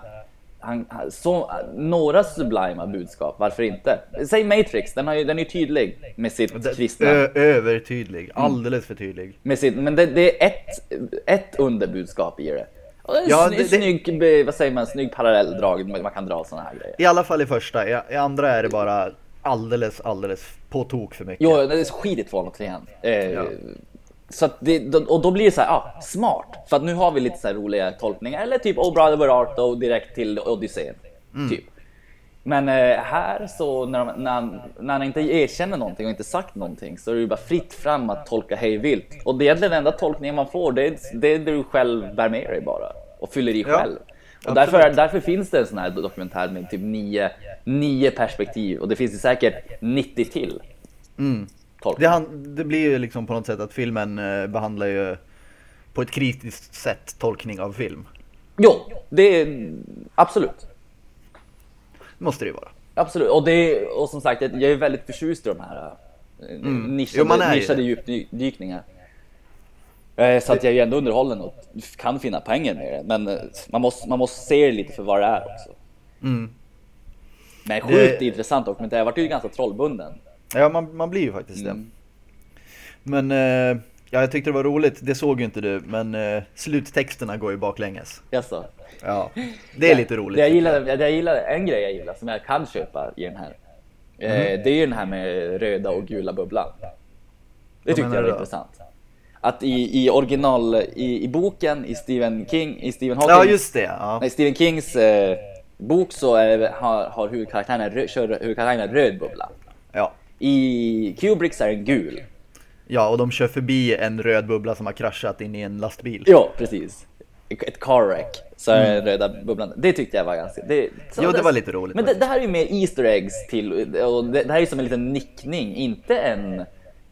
han, han- så, några sublima budskap, varför inte? Säg Matrix, den, har ju, den är ju tydlig med sitt Det- kristna. Ö- övertydlig, alldeles för tydlig. Med sitt, men det, det är ett, ett underbudskap i det. Och en Ja, sny, det- snygg, vad säger man, snygg parallelldrag man kan dra såna här grejer. I alla fall i första, i, i andra är det bara alldeles, alldeles på tok för mycket. Jo, det är skit i tvåan och trean. Eh, Ja. Så det, och då blir det så här, ah, smart. För att nu har vi lite så roliga tolkningar. Eller typ Oh brother where art thou direkt till Odysseen. Mm. Typ. Men eh, här så när, de, när, han, när han inte erkänner någonting och inte sagt någonting så är det ju bara fritt fram att tolka hej vilt. Och det är egentligen den enda tolkningen man får, det är det, är det du själv bär med dig bara. Och fyller i Ja, själv. Och absolut. därför, därför finns det en sån här dokumentär med typ nio, nio perspektiv. Och det finns ju säkert 90 till. Mm. Tolkningar. Det, han, det blir ju liksom på något sätt att filmen eh, behandlar ju på ett kritiskt sätt tolkning av film. Jo, det är absolut. Måste det ju vara. Absolut. Och, det, och som sagt, jag är väldigt förtjust i de här eh, nischade, Jo, man är ju nischade djupdykningar. Eh, Så att jag är ju ändå underhållen och kan finna poängen med det. Men man måste, man måste se det lite för vad det är också. Mm. Men sjukt Det- intressant dokumentär. Jag vart ju ganska trollbunden. Ja, man, man blir ju faktiskt Mm. det. Men eh, ja, jag tyckte det var roligt, det såg ju inte du, men eh, sluttexterna går ju baklänges. Jaså? Ja, det är lite roligt. Det jag, jag. gillar, det jag gillar, en grej jag gillar som jag kan köpa i den här. eh, Mhm. Det är ju den här med röda och gula bubblan. Det tyckte jag var då? intressant. Att i, i original, i, i boken, i Stephen King, i Stephen Ja, Hawking, just det. Ja. nej, Stephen Kings eh, bok så är, har, har huvudkaraktären, kör huvudkaraktären röd bubbla. Ja. I Kubricks är den gul. ja, och de kör förbi en röd bubbla som har kraschat in i en lastbil. Ja, precis. Ett car wreck. Så är den röda bubblan. Det tyckte jag var ganska... Det, Mm. Jo, det var lite roligt Men det, det här är ju mer Easter eggs till... Och det, det här är ju som en liten nickning, inte en...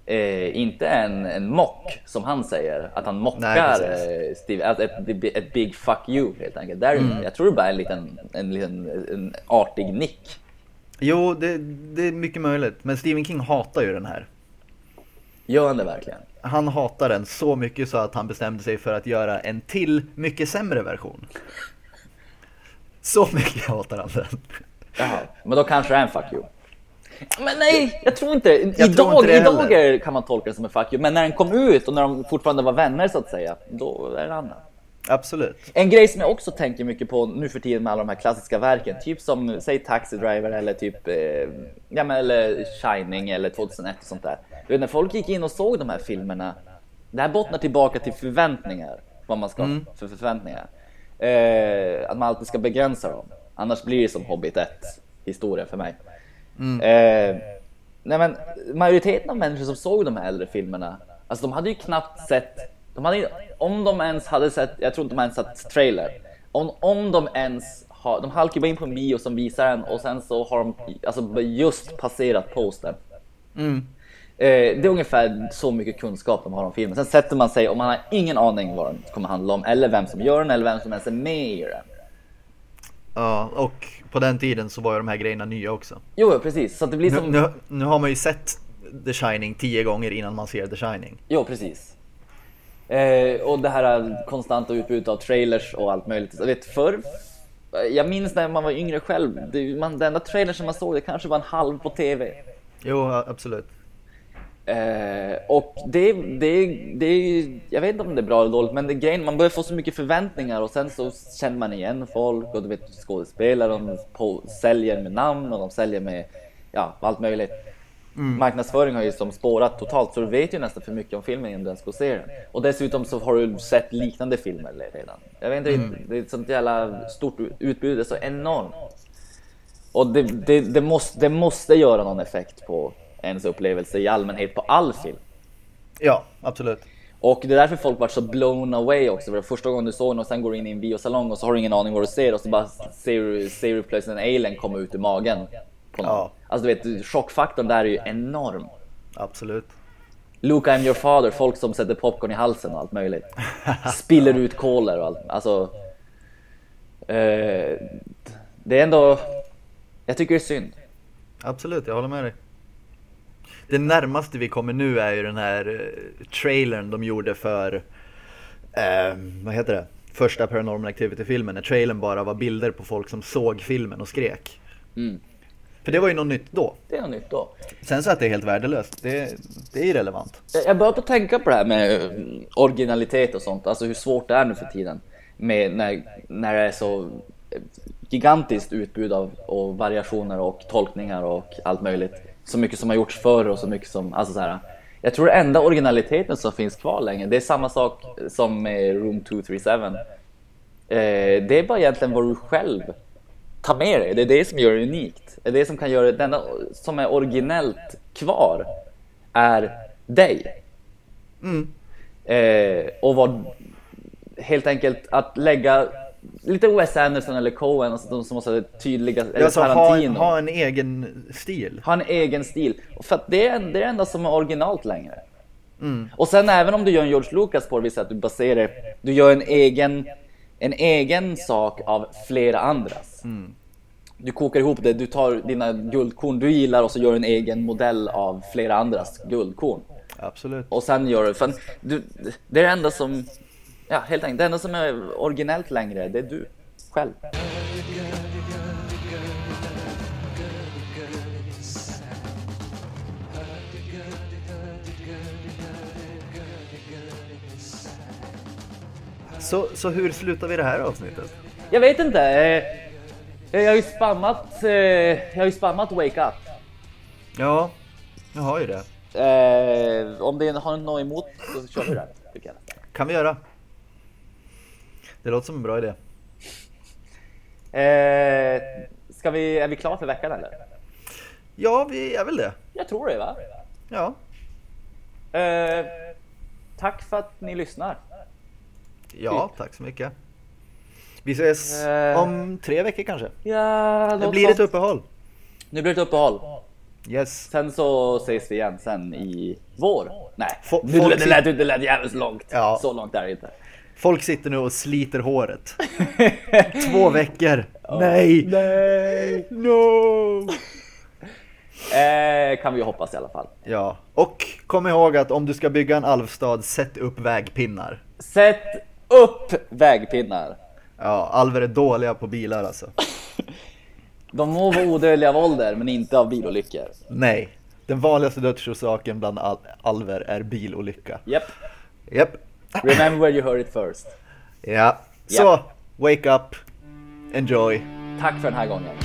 Eh, inte en, en mock, som han säger. Att han mockar Nej, eh, Steve, att ett, ett big fuck you helt enkelt. Där, Mm. Jag tror det bara är en liten, en liten en artig nick. Jo, det, det är mycket möjligt. Men Stephen King hatar ju den här. Gör han det verkligen? Han hatar den så mycket så att han bestämde sig för att göra en till mycket sämre version. Så mycket hatar han den. Jaha, men då kanske det är en fuck you. Men nej, jag tror inte Jag tror Idag, inte det idag heller. kan man tolka det som en fuck you, men när den kom ut och när de fortfarande var vänner så att säga, då är det annat. Absolut. En grej som jag också tänker mycket på nu för tiden med alla de här klassiska verken, typ som säg Taxi Driver eller typ eh, ja, men, eller Shining eller 2001 och sånt där. Du vet, när folk gick in och såg de här filmerna, det här bottnar tillbaka till förväntningar, vad man ska ha för förväntningar. Eh, att man alltid ska begränsa dem, annars blir det som Hobbit 1 historia för mig. Eh, nej men majoriteten av människor som såg de här äldre filmerna, alltså de hade ju knappt sett, de hade, om de ens hade sett, jag tror inte de ens sett trailer, om, om de ens har, de halkar bara in på en bio som visar den och sen så har de alltså just passerat posten. Eh, det är ungefär så mycket kunskap de har om filmen. Sen sätter man sig och man har ingen aning vad den kommer handla om, eller vem som gör den, eller vem som ens är med i den. Ja, och på den tiden så var ju de här grejerna nya också. Jo, precis. Så det blir Nu, som... nu, nu har man ju sett The Shining tio gånger innan man ser The Shining. Jo, precis. Eh, och det här konstanta utbudet av trailers och allt möjligt. Jag vet förr, jag minns när man var yngre själv, det, man, den enda trailern som man såg det kanske var en halv på TV. Jo, absolut. Eh, och det, det, det är ju- jag vet inte om det är bra eller dåligt, men det är grejen, man börjar få så mycket förväntningar och sen så känner man igen folk och du vet skådespelare, de på, säljer med namn och de säljer med ja, allt möjligt. Marknadsföring har ju som spårat totalt så du vet ju nästan för mycket om filmen innan du ens går och ser den. Och dessutom så har du sett liknande filmer redan. Jag vet inte, riktigt, det är ett sånt jävla stort utbud, det är så enormt. Och det, det, det, måste, det måste göra någon effekt på ens upplevelse i allmänhet på all film. Ja, absolut. Och det är därför folk vart så blown away också. För första gången du såg den och sen går du in i en biosalong och så har du ingen aning vad du ser och så bara ser du, ser du plötsligt en alien komma ut ur magen. På någon. Ja. Alltså du vet, chockfaktorn där är ju enorm. Absolut. Luke I'm your father, folk som sätter popcorn i halsen och allt möjligt. Spiller ut kolor och allt. Alltså... Eh, det är ändå... Jag tycker det är synd. Absolut, jag håller med dig. Det närmaste vi kommer nu är ju den här eh, trailern de gjorde för, eh, vad heter det? Första Paranormal Activity-filmen, när trailern bara var bilder på folk som såg filmen och skrek. Mm. För det var ju något nytt då. Det är nytt då. Sen så att det är helt värdelöst, det, det är irrelevant. Jag börjar på att tänka på det här med eh, originalitet och sånt, alltså hur svårt det är nu för tiden. Med när, när det är så eh, gigantiskt utbud av och variationer och tolkningar och allt möjligt. Så mycket som har gjorts förr och så mycket som, alltså så här. Jag tror det enda originaliteten som finns kvar länge, det är samma sak som med Room 237. Eh, det är bara egentligen vad du själv tar med dig, det är det som gör det unikt. Det är det som kan göra det, enda som är originellt kvar är dig. Eh, och vad, helt enkelt att lägga lite Wes Anderson eller Coen, alltså de som måste tydliga, eller Alltså ha, Tarantino. ha en egen stil. Ha en egen stil. För att det är det är enda som är originalt längre. Och sen även om du gör en George Lucas på det viset att du baserar, du gör en egen, en egen sak av flera andras. Du kokar ihop det, du tar dina guldkorn du gillar och så gör du en egen modell av flera andras guldkorn. Absolut. Och sen gör du, du, det är det enda som, ja helt enkelt, det enda som är originellt längre, det är du själv. Så, så hur slutar vi det här avsnittet? Jag vet inte, eh, jag har ju spammat, eh, jag har ju spammat Wake Up. Ja, jag har ju det. Eh, om det har något emot så kör vi det. Kan vi göra. Det låter som en bra idé. Eh, ska vi, är vi klara för veckan eller? Ja, vi är väl det. Jag tror det va? Ja, Eh, tack för att ni lyssnar. Ja tack så mycket. Vi ses Eh. om tre veckor kanske. Ja, Det blir ett sånt. uppehåll. Nu blir det ett uppehåll. Yes. Sen så ses vi igen sen i vår. Nej, det, folk det, lät, det lät jävligt långt. Ja. Så långt är det inte. Folk sitter nu och sliter håret. *laughs* Två veckor. Nej! Nej! No! *laughs* Eh, kan vi hoppas i alla fall. Ja, och kom ihåg att om du ska bygga en alvstad, sätt upp vägpinnar. Sätt upp vägpinnar. Ja, alver är dåliga på bilar alltså. *laughs* De må vara odödliga av ålder, men inte av bilolyckor. Nej, den vanligaste dödsorsaken bland al alver är bilolycka. Japp. Japp. Remember where you heard it first. Ja, så Ja. wake up, enjoy. Tack för den här gången.